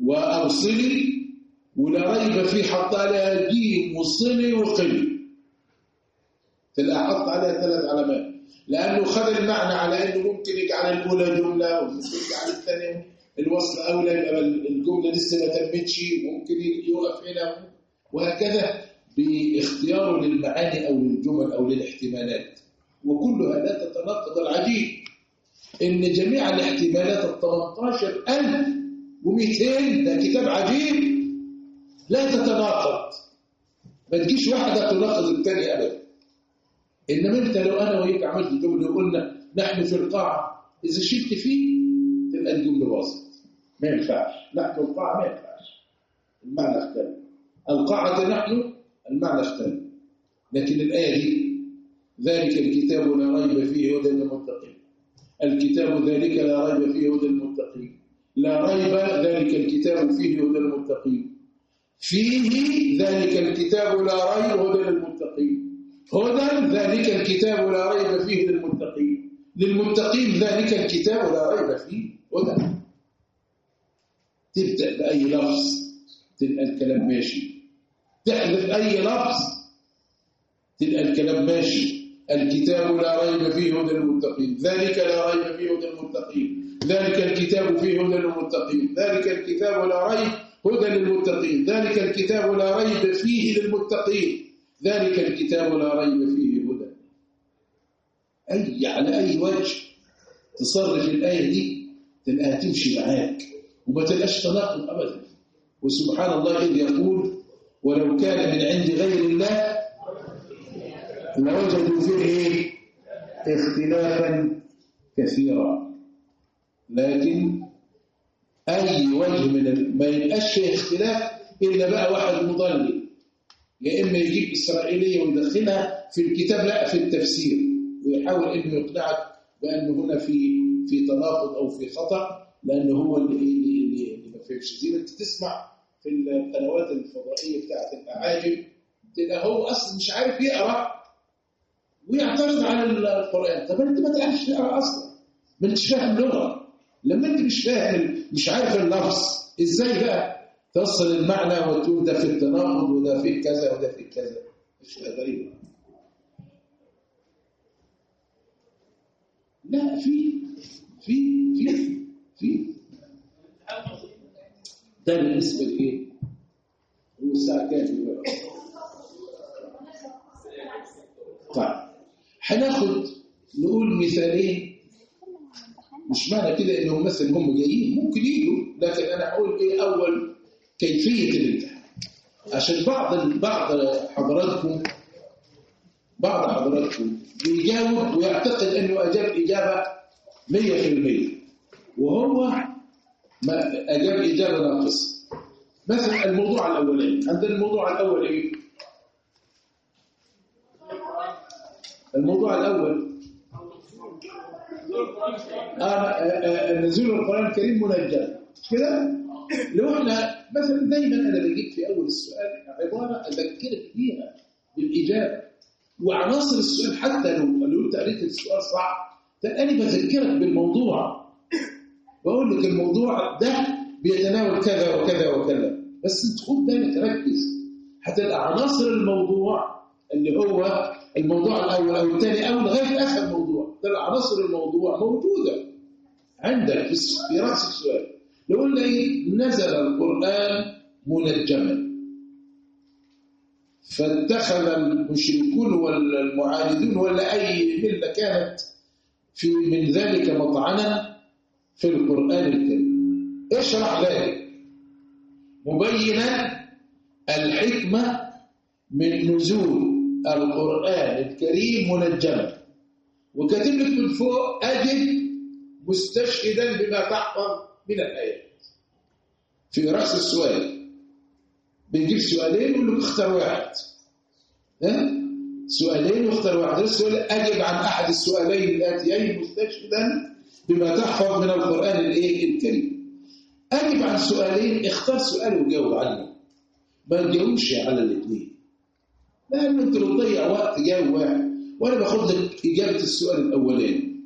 وأرسلي ولا ريب في حط عليها جيم وصلي وقلي تلقى حط عليها ثلاث علامات. لأنه خذ المعنى على أنه ممكن يجعل الأولى جملة وممكن يجعل الثانية. الوصل أولى يبقى الجملة لسه ما تمتش وممكن يقف هنا وهكذا بإختياره للمعاني أو للجمل أو للاحتمالات. وكلها لا تتناقض العجيب إن جميع الاحتمالات ال 18200 ده كتاب عجيب لا تتناقض. ما تجيش واحدة تناقض الثانية أبدا. إنما أنت لو أنا وياك عملت جملة وقلنا نحن في القاعة إذا شلت فيه تبقى الجملة باظت. ما ينفعش. نحن القاعة ما ينفعش. المعنى اختلف. القاعة نحن المعنى اختلف. لكن الآية دي ذلك الكتاب لا ريب فيه هدى للمتقين. الكتاب ذلك لا ريب فيه هدى للمتقين. لا ريب ذلك الكتاب فيه هدى للمتقين. فيه ذلك الكتاب لا ريب هدى للمتقين. هدى ذلك الكتاب لا ريب فيه للمتقين. للمتقين ذلك الكتاب لا ريب فيه هدى. تبدأ بأي لفظ تلقى الكلام ماشي. تحذف أي لفظ تلقى الكلام ماشي. الكتاب لا ريب فيه هدى للمتقين. ذلك لا ريب فيه هدى للمتقين. ذلك الكتاب فيه هدى للمتقين. ذلك الكتاب لا ريب هدى للمتقين. ذلك الكتاب لا ريب فيه للمتقين. ذلك الكتاب لا ريب فيه هدى. أي على أي وجه تصرف الآية دي تلقاها تمشي معاك وما تلقاش تناقض أبدا. وسبحان الله إذ يقول ولو كان من عند غير الله لوجدوا فيه؟ اختلافا كثيرا لكن أي وجه من. ما يبقاش اختلاف إلا بقى واحد مضلل يا إما يجيب إسرائيلية ويدخلها في الكتاب لا في التفسير ويحاول إنه يقنعك بأنه هنا في في تناقض أو في خطأ لأنه هو اللي اللي, اللي, ما فهمش زي أنت تسمع في القنوات الفضائية بتاعت الأعاجم تبقى هو أصلا مش عارف يقرأ ويعترض على القرآن. طب أنت ما تعرفش تقرأ أصلا؟ ما أنتش فاهم لغة. لما أنت مش فاهم مش عارف اللفظ إزاي بقى توصل المعنى وتقول ده في التناقض وده فيه كذا وده فيه كذا؟ أشياء غريبة لا في في في في. ده بالنسبة لإيه؟ هو الساعة كام؟ طيب. هناخد نقول مثالين مش معنى كده انهم مثلا هم جايين ممكن يجوا لكن أنا هقول إيه أول كيفية الامتحان؟ عشان بعض بعض حضراتكم بعض حضراتكم بيجاوب ويعتقد إنه أجاب إجابة 100% وهو ما أجاب إجابة ناقصة. مثلا الموضوع الأولاني عندنا الموضوع الأول إيه؟ الموضوع الأول. آه نزول القرآن الكريم منجم. كده لو إحنا مثلا دايما أنا بجيب في أول السؤال عبارة أذكرك بيها بالإجابة. وعناصر السؤال حتى لو لو أنت قريت السؤال صح تلاقيني بذكرك بالموضوع. بقول لك الموضوع ده بيتناول كذا وكذا وكذا. بس خد بالك ركز هتلقى عناصر الموضوع اللي هو الموضوع الأول أو الثاني أو لغاية آخر موضوع. تلقى عناصر الموضوع موجودة عندك في رأس السؤال. لو قلنا إيه؟ نزل القرآن منجما. فاتخذ المشركون والمعاندون ولا أي ملة كانت في من ذلك مطعنا في القرآن الكريم. اشرح ذلك. مبينا الحكمة من نزول القرآن الكريم منجما. وكاتب لك من فوق أجد مستشهدا بما تحفظ من الآيات. في رأس السؤال بنجيب سؤالين ونقول لك اختار واحد. ها؟ سؤالين واختار واحد. السؤال أجب عن أحد السؤالين الآتيين مستشهدا بما تحفظ من القرآن الإيه الكريم. أجب عن سؤالين اختار سؤال وجاوب عنه. ما تجاوبش على الاثنين. لأن أنت بتضيع وقت جاوب واحد. وأنا باخد لك إجابة السؤال الأولاني.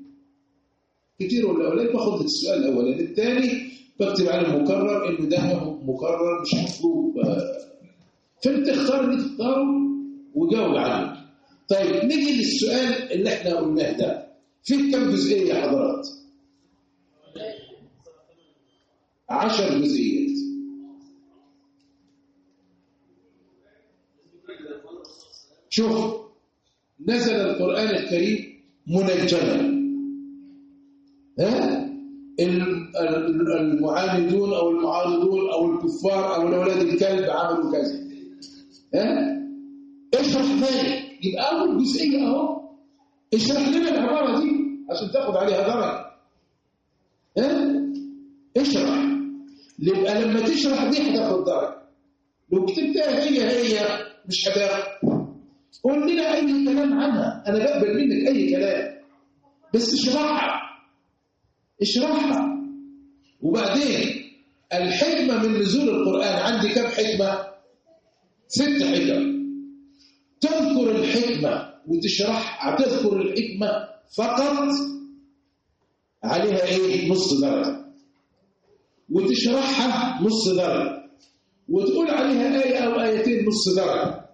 كتير ولا أولاني باخد لك السؤال الأولاني. الثاني بكتب عليه مكرر إنه ده مكرر مش مطلوب. فأنت اختار اللي تختاره وجاوب عنه طيب نيجي للسؤال اللي إحنا قلناه ده. فيه كم جزئية يا حضرات؟ عشر جزئيات. شوف نزل القرآن الكريم منجما. ها؟ المعاندون أو المعارضون أو الكفار أو الأولاد الكلب عملوا كذا. ها؟ اشرح ذلك يبقى أول جزئية أهو. اشرح لنا العبارة دي عشان تاخد عليها درجة ها؟ اشرح. يبقى لما تشرح دي هتاخد درجة لو كتبتها هي هي مش هتاخد. قول لنا أي كلام عنها. أنا بقبل منك أي كلام. بس اشرحها. اشرحها. وبعدين الحكمة من نزول القرآن. عندي كم حكمة؟ ست حكم. تذكر الحكمة وتشرح. تذكر الحكمة فقط؟ عليها إيه؟ نص درجة. وتشرحها نص درجة. وتقول عليها آية أو آيتين نص درجة.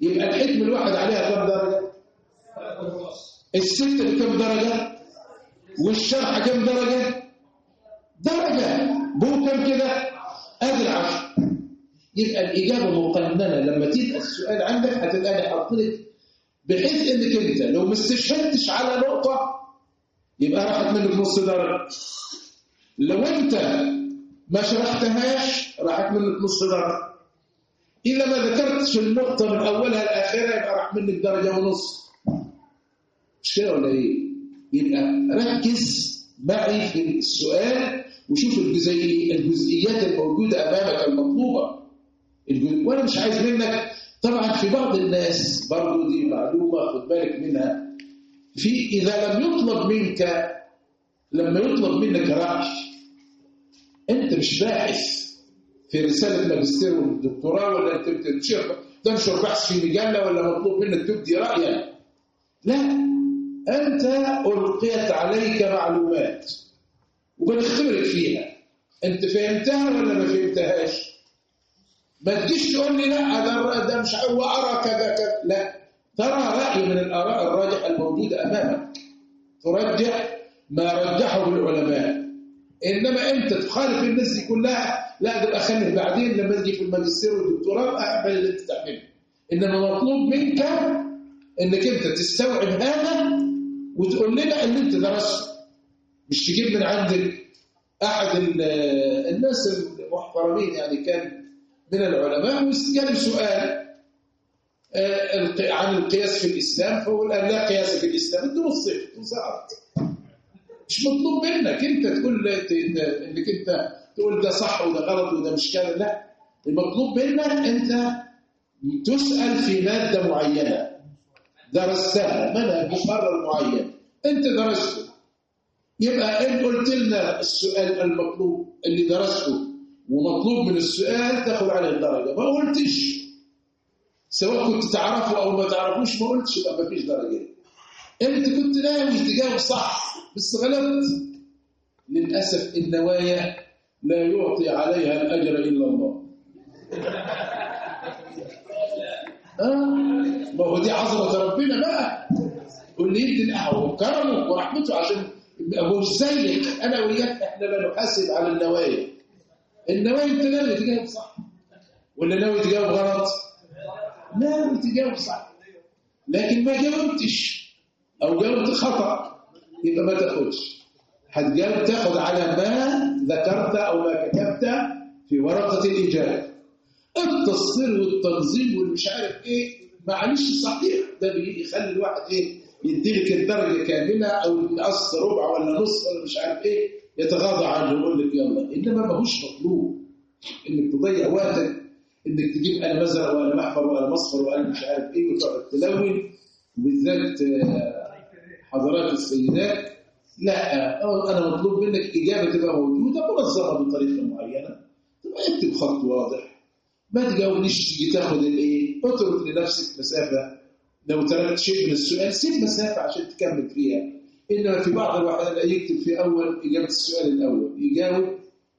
يبقى الحكمة الواحد عليها كم درجة؟ الستة بكم درجة؟ والشرح كم درجة؟ درجة. بو كم كده؟ ادي العشر. يبقى الإجابة مقننة. لما تبقى السؤال عندك هتبقى حاطلك بحيث إنك أنت لو ما استشهدتش على نقطة يبقى راحت منك نص درجة. لو أنت ما شرحتهاش راحت منك نص درجة. إلا ما ذكرتش النقطة من أولها لآخرها يبقى راح منك درجة ونص. مش كده ولا إيه؟ يبقى ركز معي في السؤال وشوف الجزئي الجزئيات الموجودة أمامك المطلوبة. وأنا مش عايز منك. طبعا في بعض الناس برضو دي معلومة خد بالك منها. في إذا لم يطلب منك لما يطلب منك رأي أنت مش باحث في رسالة ماجستير والدكتوراه ولا أنت بتنشر تنشر بحث في مجلة ولا مطلوب منك تبدي رأيك. لا. أنت ألقيت عليك معلومات وبنختبرك فيها. أنت فهمتها ولا ما فهمتهاش؟ ما تجيش تقول لي لا ده ده مش هو أرى كذا كذا. لا. ترى رأي من الآراء الراجحة الموجودة أمامك. ترجح ما رجحه العلماء. إنما أنت تخالف الناس دي كلها. لا ده أخليه بعدين لما تجي في الماجستير والدكتوراه أعمل اللي أنت تعمله. إنما مطلوب منك إنك أنت تستوعب هذا وتقول لنا اللي أنت درسته. مش تجيب من عندك أحد الناس المحترمين يعني كان من العلماء وجاله سؤال عن القياس في الإسلام. فهو قال لا قياس في الإسلام. أنت وصفت وسقط مش مطلوب منك أنت تقول إنك أنت تقول ده صح وده غلط وده مش كده لا. المطلوب منك أنت تسأل في مادة معينة. درستها منهج مقرر معين. أنت درسته. يبقى إن قلت لنا السؤال المطلوب اللي درسته ومطلوب من السؤال تاخد عليه الدرجة. ما قلتش. سواء كنت تعرفه أو ما تعرفوش ما قلتش. يبقى ما فيش درجة. أنت كنت ناوي تجاوب صح بس غلطت للأسف النوايا لا يعطي عليها الأجر إلا الله. آه ما هو دي عظمة ربنا بقى. واللي يدي الأحوال وكرمه ورحمته عشان أبو زيك. أنا وياك إحنا لا نحاسب على النوايا. النوايا أنت ناوي تجاوب صح. ولا ناوي تجاوب غلط؟ ناوي تجاوب صح. لكن ما جاوبتش. أو جاوبت خطأ يبقى ما تاخدش هتجاوب تاخد على ما ذكرت أو ما كتبت في ورقة الإجابة التصوير والتنظيم والمش عارف إيه معلش صحيح ده بيخلي الواحد إيه يديلك الدرجة كاملة أو ينقص ربع ولا نص ولا مش عارف إيه يتغاضى عنه ويقول لك يلا. إنما ماهوش مطلوب إنك تضيع وقتك إنك تجيب أنا مزرعة وأنا محفر وأنا مصفر وأنا مش عارف إيه وتقعد تلون وبالذات حضرات السيدات لا أنا مطلوب منك إجابة تبقى موجودة منظمة بطريقة معينة. تبقى اكتب خط واضح. ما تجاوبنيش تيجي تاخد الإيه؟ اترك لنفسك مسافة. لو تركت شيء من السؤال سيب مسافة عشان تكمل فيها. إنما في بعض الأحيان يكتب في أول إجابة السؤال الأول يجاوب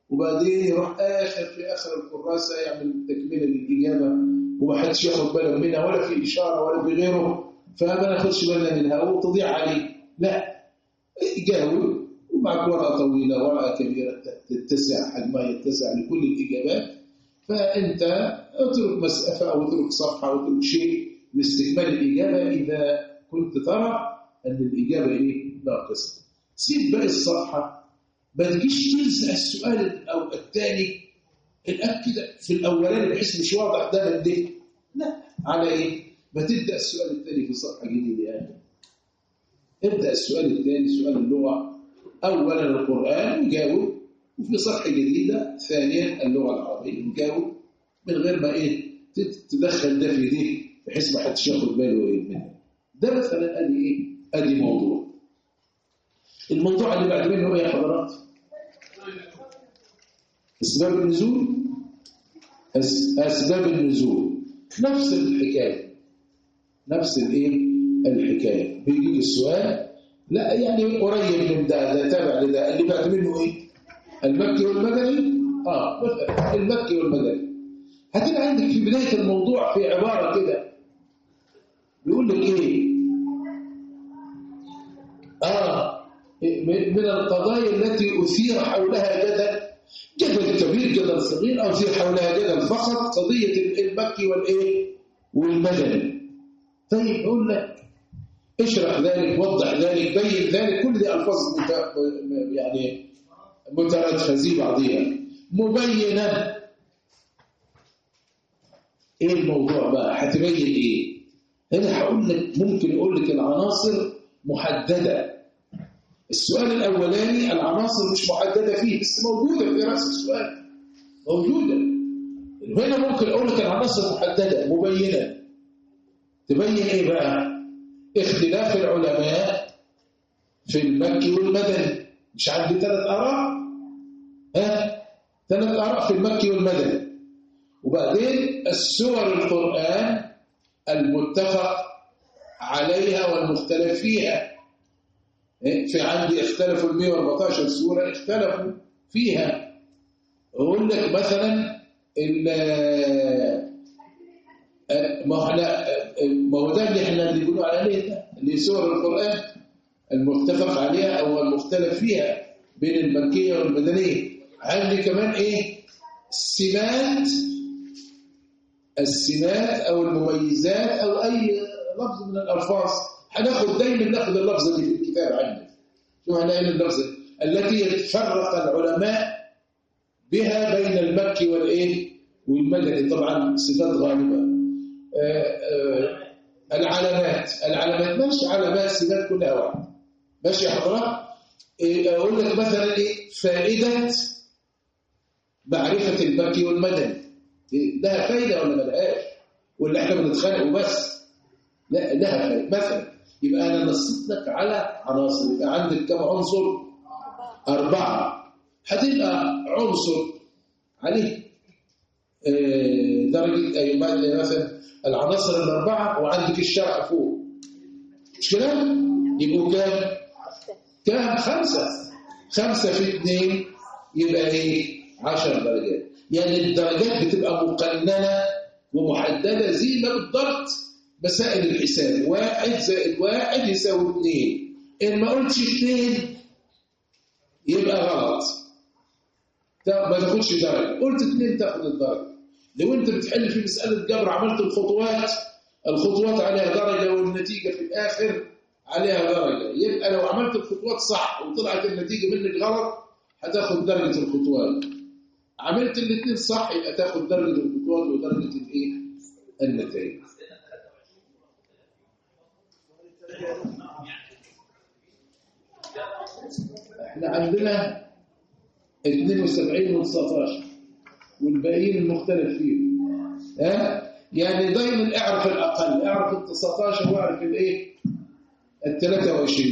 وبعدين يروح آخر في آخر الكراسة يعمل تكملة للإجابة. وما حدش ياخد باله منها ولا في إشارة ولا في غيره. فما ناخدش بالنا منها؟ وتضيع عليه لا. جاوب ومعك ورقة طويلة ورقة كبيرة تتسع حجمها يتسع لكل الإجابات. فأنت اترك مسأفة أو اترك صفحة أو اترك شيء لاستكمال الإجابة إذا كنت ترى أن الإجابة إيه؟ ناقصة. سيب باقي الصفحة. ما تجيش تنسى السؤال أو الثاني. الأكد في الأولاني بحيث مش واضح ده من ده لا. على إيه؟ ما تبدأ السؤال الثاني في صفحة جديدة يعني ابدأ السؤال الثاني سؤال اللغة. أولا القرآن وجاوب وفي صفحة جديدة ثانيا اللغة العربية وجاوب من غير ما إيه تدخل ده في ده بحيث ما حدش ياخد باله إيه منه ده مثلا أدي إيه؟ أدي موضوع. الموضوع اللي بعد منه إيه يا حضرات؟ أسباب النزول. أس- أسباب النزول. نفس الحكاية. نفس الإيه؟ الحكاية. بيجي السؤال لا يعني قريب من ده ده تابع لده. اللي بعد منه إيه؟ المكي والمدني؟ مثلا المكي والمدني. هتبقى عندك في بداية الموضوع في عبارة كده. بيقول لك إيه؟ آه من القضايا التي أثير حولها جدل جدل كبير جدل صغير أو أثير حولها جدل فقط قضية المكي والإيه؟ والمدني. طيب يقول لك اشرح ذلك وضح ذلك بين ذلك كل دي ألفاظ مت- يعني مترادفة زي بعضيها. مبينة إيه الموضوع بقى؟ هتبين إيه؟ هنا هقول لك ممكن أقول لك العناصر محددة. السؤال الأولاني العناصر مش محددة فيه بس موجودة في رأس السؤال. موجودة. هنا ممكن أقول لك العناصر محددة مبينة. تبين إيه بقى؟ اختلاف العلماء في المكي والمدني. مش عندي ثلاث آراء؟ ها؟ ثلاث آراء في المكي والمدني. وبعدين السور القرآن المتفق عليها والمختلف فيها. في عندي اختلفوا ال 114 سورة اختلفوا فيها. أقول لك مثلا ال- ما إحنا ما هو ده اللي إحنا اللي بنقول عليه ده اللي سور القرآن المتفق عليها أو المختلف فيها بين المكية والمدنية. عندي كمان إيه؟ السمات السمات أو المميزات أو أي لفظ من الألفاظ. هناخد دايما ناخد اللفظ اللي في الكتاب عندنا شو هنلاقي اللفظ؟ التي فرق العلماء بها بين المكي والإيه؟ والمدني. طبعا صفات غالبة. العلامات. العلامات ماشي علامات صفات كلها واحد ماشي يا حضرات إيه، أقول لك مثلا إيه؟ فائدة معرفة المكي والمدني. إيه، لها فايدة ولا ملهاش ولا إحنا بنتخانق وبس لا لها فايدة. مثلا يبقى أنا نصيت لك على عناصر. يبقى عندك كم عنصر؟ أربعة. هتبقى عنصر عليه آه، درجة أي مثلا العناصر الأربعة وعندك الشرع فوق. مش كده؟ يبقوا كام؟ كام؟ خمسة. خمسة في اثنين يبقى إيه؟ عشر درجات. يعني الدرجات بتبقى مقننة ومحددة زي ما بالضبط مسائل الحساب. واحد زائد واحد يساوي اثنين. إن ما قلتش اثنين يبقى غلط. ما تاخدش درجة. قلت اثنين تاخد الدرجة. لو انت بتحل في مسألة جبر عملت الخطوات الخطوات عليها درجة والنتيجة في الآخر عليها درجة. يبقى لو عملت الخطوات صح وطلعت النتيجة منك غلط هتاخد درجة الخطوات عملت الاثنين صح يبقى تاخد درجة الخطوات ودرجة الايه؟ النتائج. إحنا عندنا 72 و 19 والباقيين المختلف فيهم ها؟ يعني دايما اعرف الأقل اعرف ال 19 واعرف الايه ال 23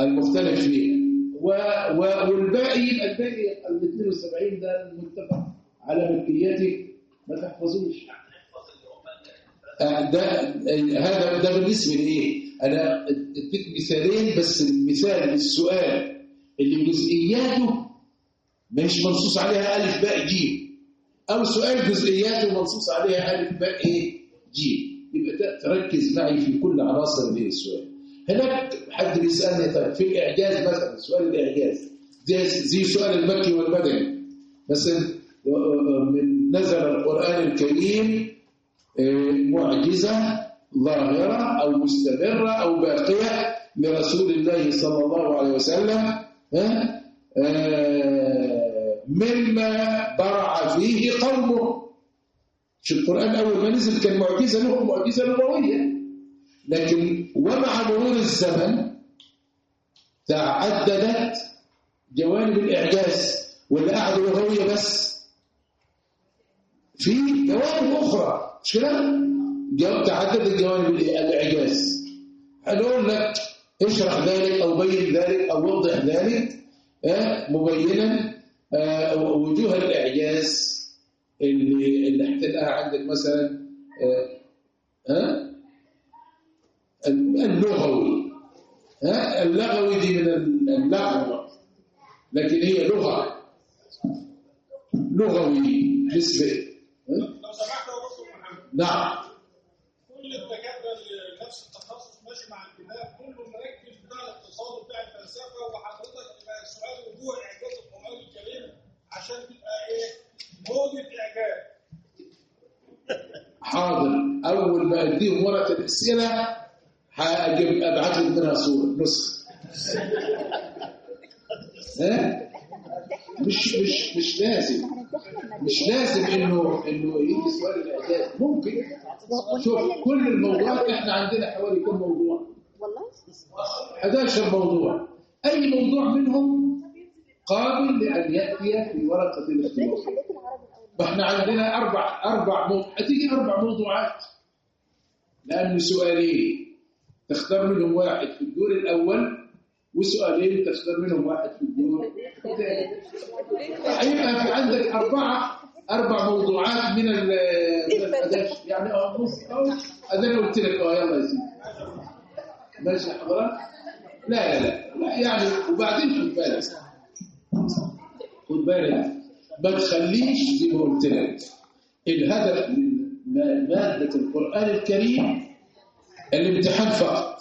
المختلف فيها و... و... والباقي الباقي ال 72 ده المتفق على ملكيته. ما تحفظوش. آه، ده هذا ده بالنسبة لإيه؟ أنا أديك مثالين بس المثال السؤال اللي جزئياته مش منصوص عليها ألف باء جيم أو سؤال جزئياته منصوص عليها ألف باء إيه؟ جيم يبقى تركز معي في كل عناصر هذه السؤال. هناك حد بيسألني طيب في الإعجاز مثلا سؤال الإعجاز. زي زي سؤال المكي والمدني. مثلا آه، من نزل القرآن الكريم آه، معجزة ظاهرة أو مستمرة أو باقية لرسول الله صلى الله عليه وسلم ها؟ آه، مما برع فيه قومه. مش القرآن أول ما نزل كان معجزة له معجزة لغوية لكن ومع مرور الزمن تعددت جوانب الإعجاز واللي قعدوا لغوية بس. في جوانب أخرى. مش كده؟ تعددت جوانب الإعجاز. هنقول لك اشرح ذلك أو بين ذلك أو وضح ذلك؟ مبينا آه، وجوه الإعجاز اللي اللي هتلاقيها عندك مثلا آه، ها؟ اللغوي ها؟ اللغوي دي من اللغو لكن هي لغة. لغوي نسبة نعم كل الدكاتره اللي نفس التخصص ماشي مع الكتاب كله مركز بتاع الاقتصاد وبتاع الفلسفه وحضرتك يبقى وجوه اعجاز القران الكريم عشان تبقى إيه؟ موجة إعجاز. حاضر. أول ما أديهم ورقة الأسئلة هجيب أبعت لك منها صورة نسخة. ها؟ مش مش مش لازم. مش لازم انه إنه يجي سؤال الإعجاز. ممكن. شوف كل الموضوعات إحنا عندنا حوالي كم موضوع؟ والله؟ 11 موضوع. أي موضوع منهم قابل لأن يأتي في ورقة إزاي الاختبار ما إحنا عندنا أربع أربع موضوع هتيجي أربع موضوعات. لأنه سؤالين. تختار منهم واحد في الدور الأول وسؤالين تختار منهم واحد في الدور الثاني. هيبقى في عندك اربعه أربع موضوعات من ال يعني آه نص آه أنا قلت لك. أه يلا يا سيدي. ماشي حضرتك لا لا لا. لا يعني وبعدين خد بالك خد بالك ما تخليش زي ما قلت لك الهدف من ما- مادة القرآن الكريم الامتحان فقط.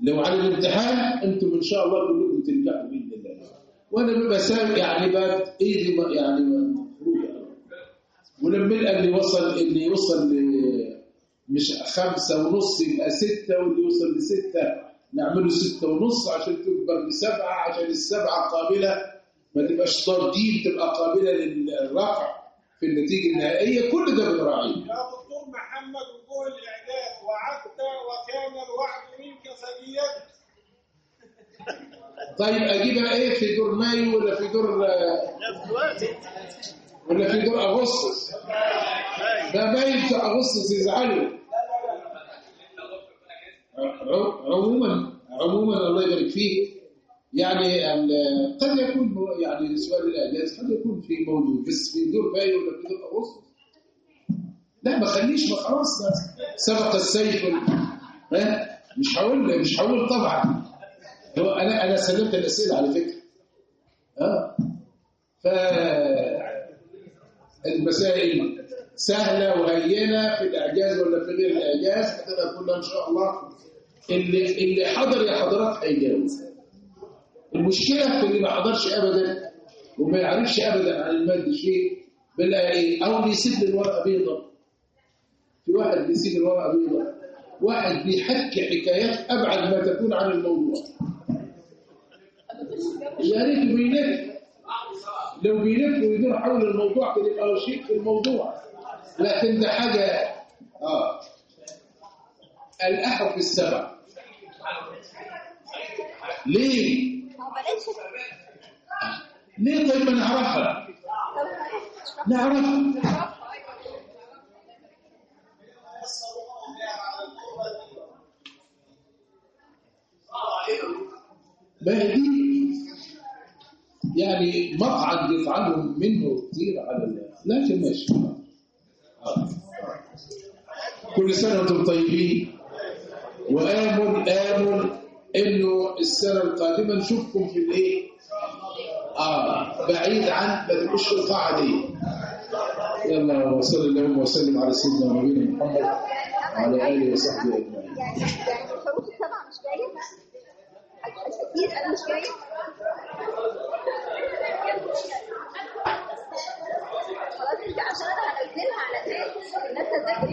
لو على الامتحان أنتم إن شاء الله كلكم تنجحوا بإذن الله. وأنا ببقى سامع يعني بقى ايدي يعني مفروضه ولما يلقى اللي وصل اللي يوصل مش خمسة ونص يبقى ستة واللي يوصل لستة نعمله ستة ونص عشان تكبر لسبعة عشان السبعة قابلة. ما تبقاش ضادين تبقى قابلة للرفع في النتيجة النهائية. كل ده بنراعيه يا دكتور محمد وجوه الاعجاز وعدت وكان الوعد منك ثديا طيب أجيبها إيه؟ في دور مايو ولا في دور ولا في دور أغسطس؟ ده مايو بتاع أغسطس يزعلوا. عموما عموما الله يبارك فيك. يعني قد يكون يعني سؤال الإعجاز قد يكون في موجود بس في دور مايو ولا في دور اغسطس لا ما خليش ما خلاص سبق السيف مش هقول مش هقول طبعا. هو أنا أنا سلمت الأسئلة على فكرة. آه ف المسائل سهلة وهينة في الإعجاز ولا في غير الإعجاز؟ هتبقى كلها إن شاء الله اللي اللي حضر يا حضرات هيجاوب. المشكلة في اللي ما حضرش ابدا وما يعرفش ابدا عن الماده شيء بلا إيه؟ أو بيسيب الورقة بيضاء في واحد بيسيب الورقة بيضاء واحد بيحكي حكايات أبعد ما تكون عن الموضوع. يا ريت بيلف لو بيلف ويدور حول الموضوع كان يبقى شيء في الموضوع. لكن ده حاجة آه. الأحرف السبع. ليه؟ بلاش ليه طيب ما نعرفها؟ نعرفها. ما دي يعني مقعد يفعلهم منه كتير على ال- لكن ماشي. كل سنة وأنتم طيبين. وآمل آمل إنه السنة القادمه نشوفكم في الإيه؟ آه بعيد عن ما تبقوش القاعة دي؟ يلا وصلى اللهم وسلم على سيدنا نبينا محمد وعلى آله وصحبه أجمعين. يعني الحروف السبعه مش جاية أنا مش جاية خلاص انت عشان أنا هنزلها على الناس هتذاكر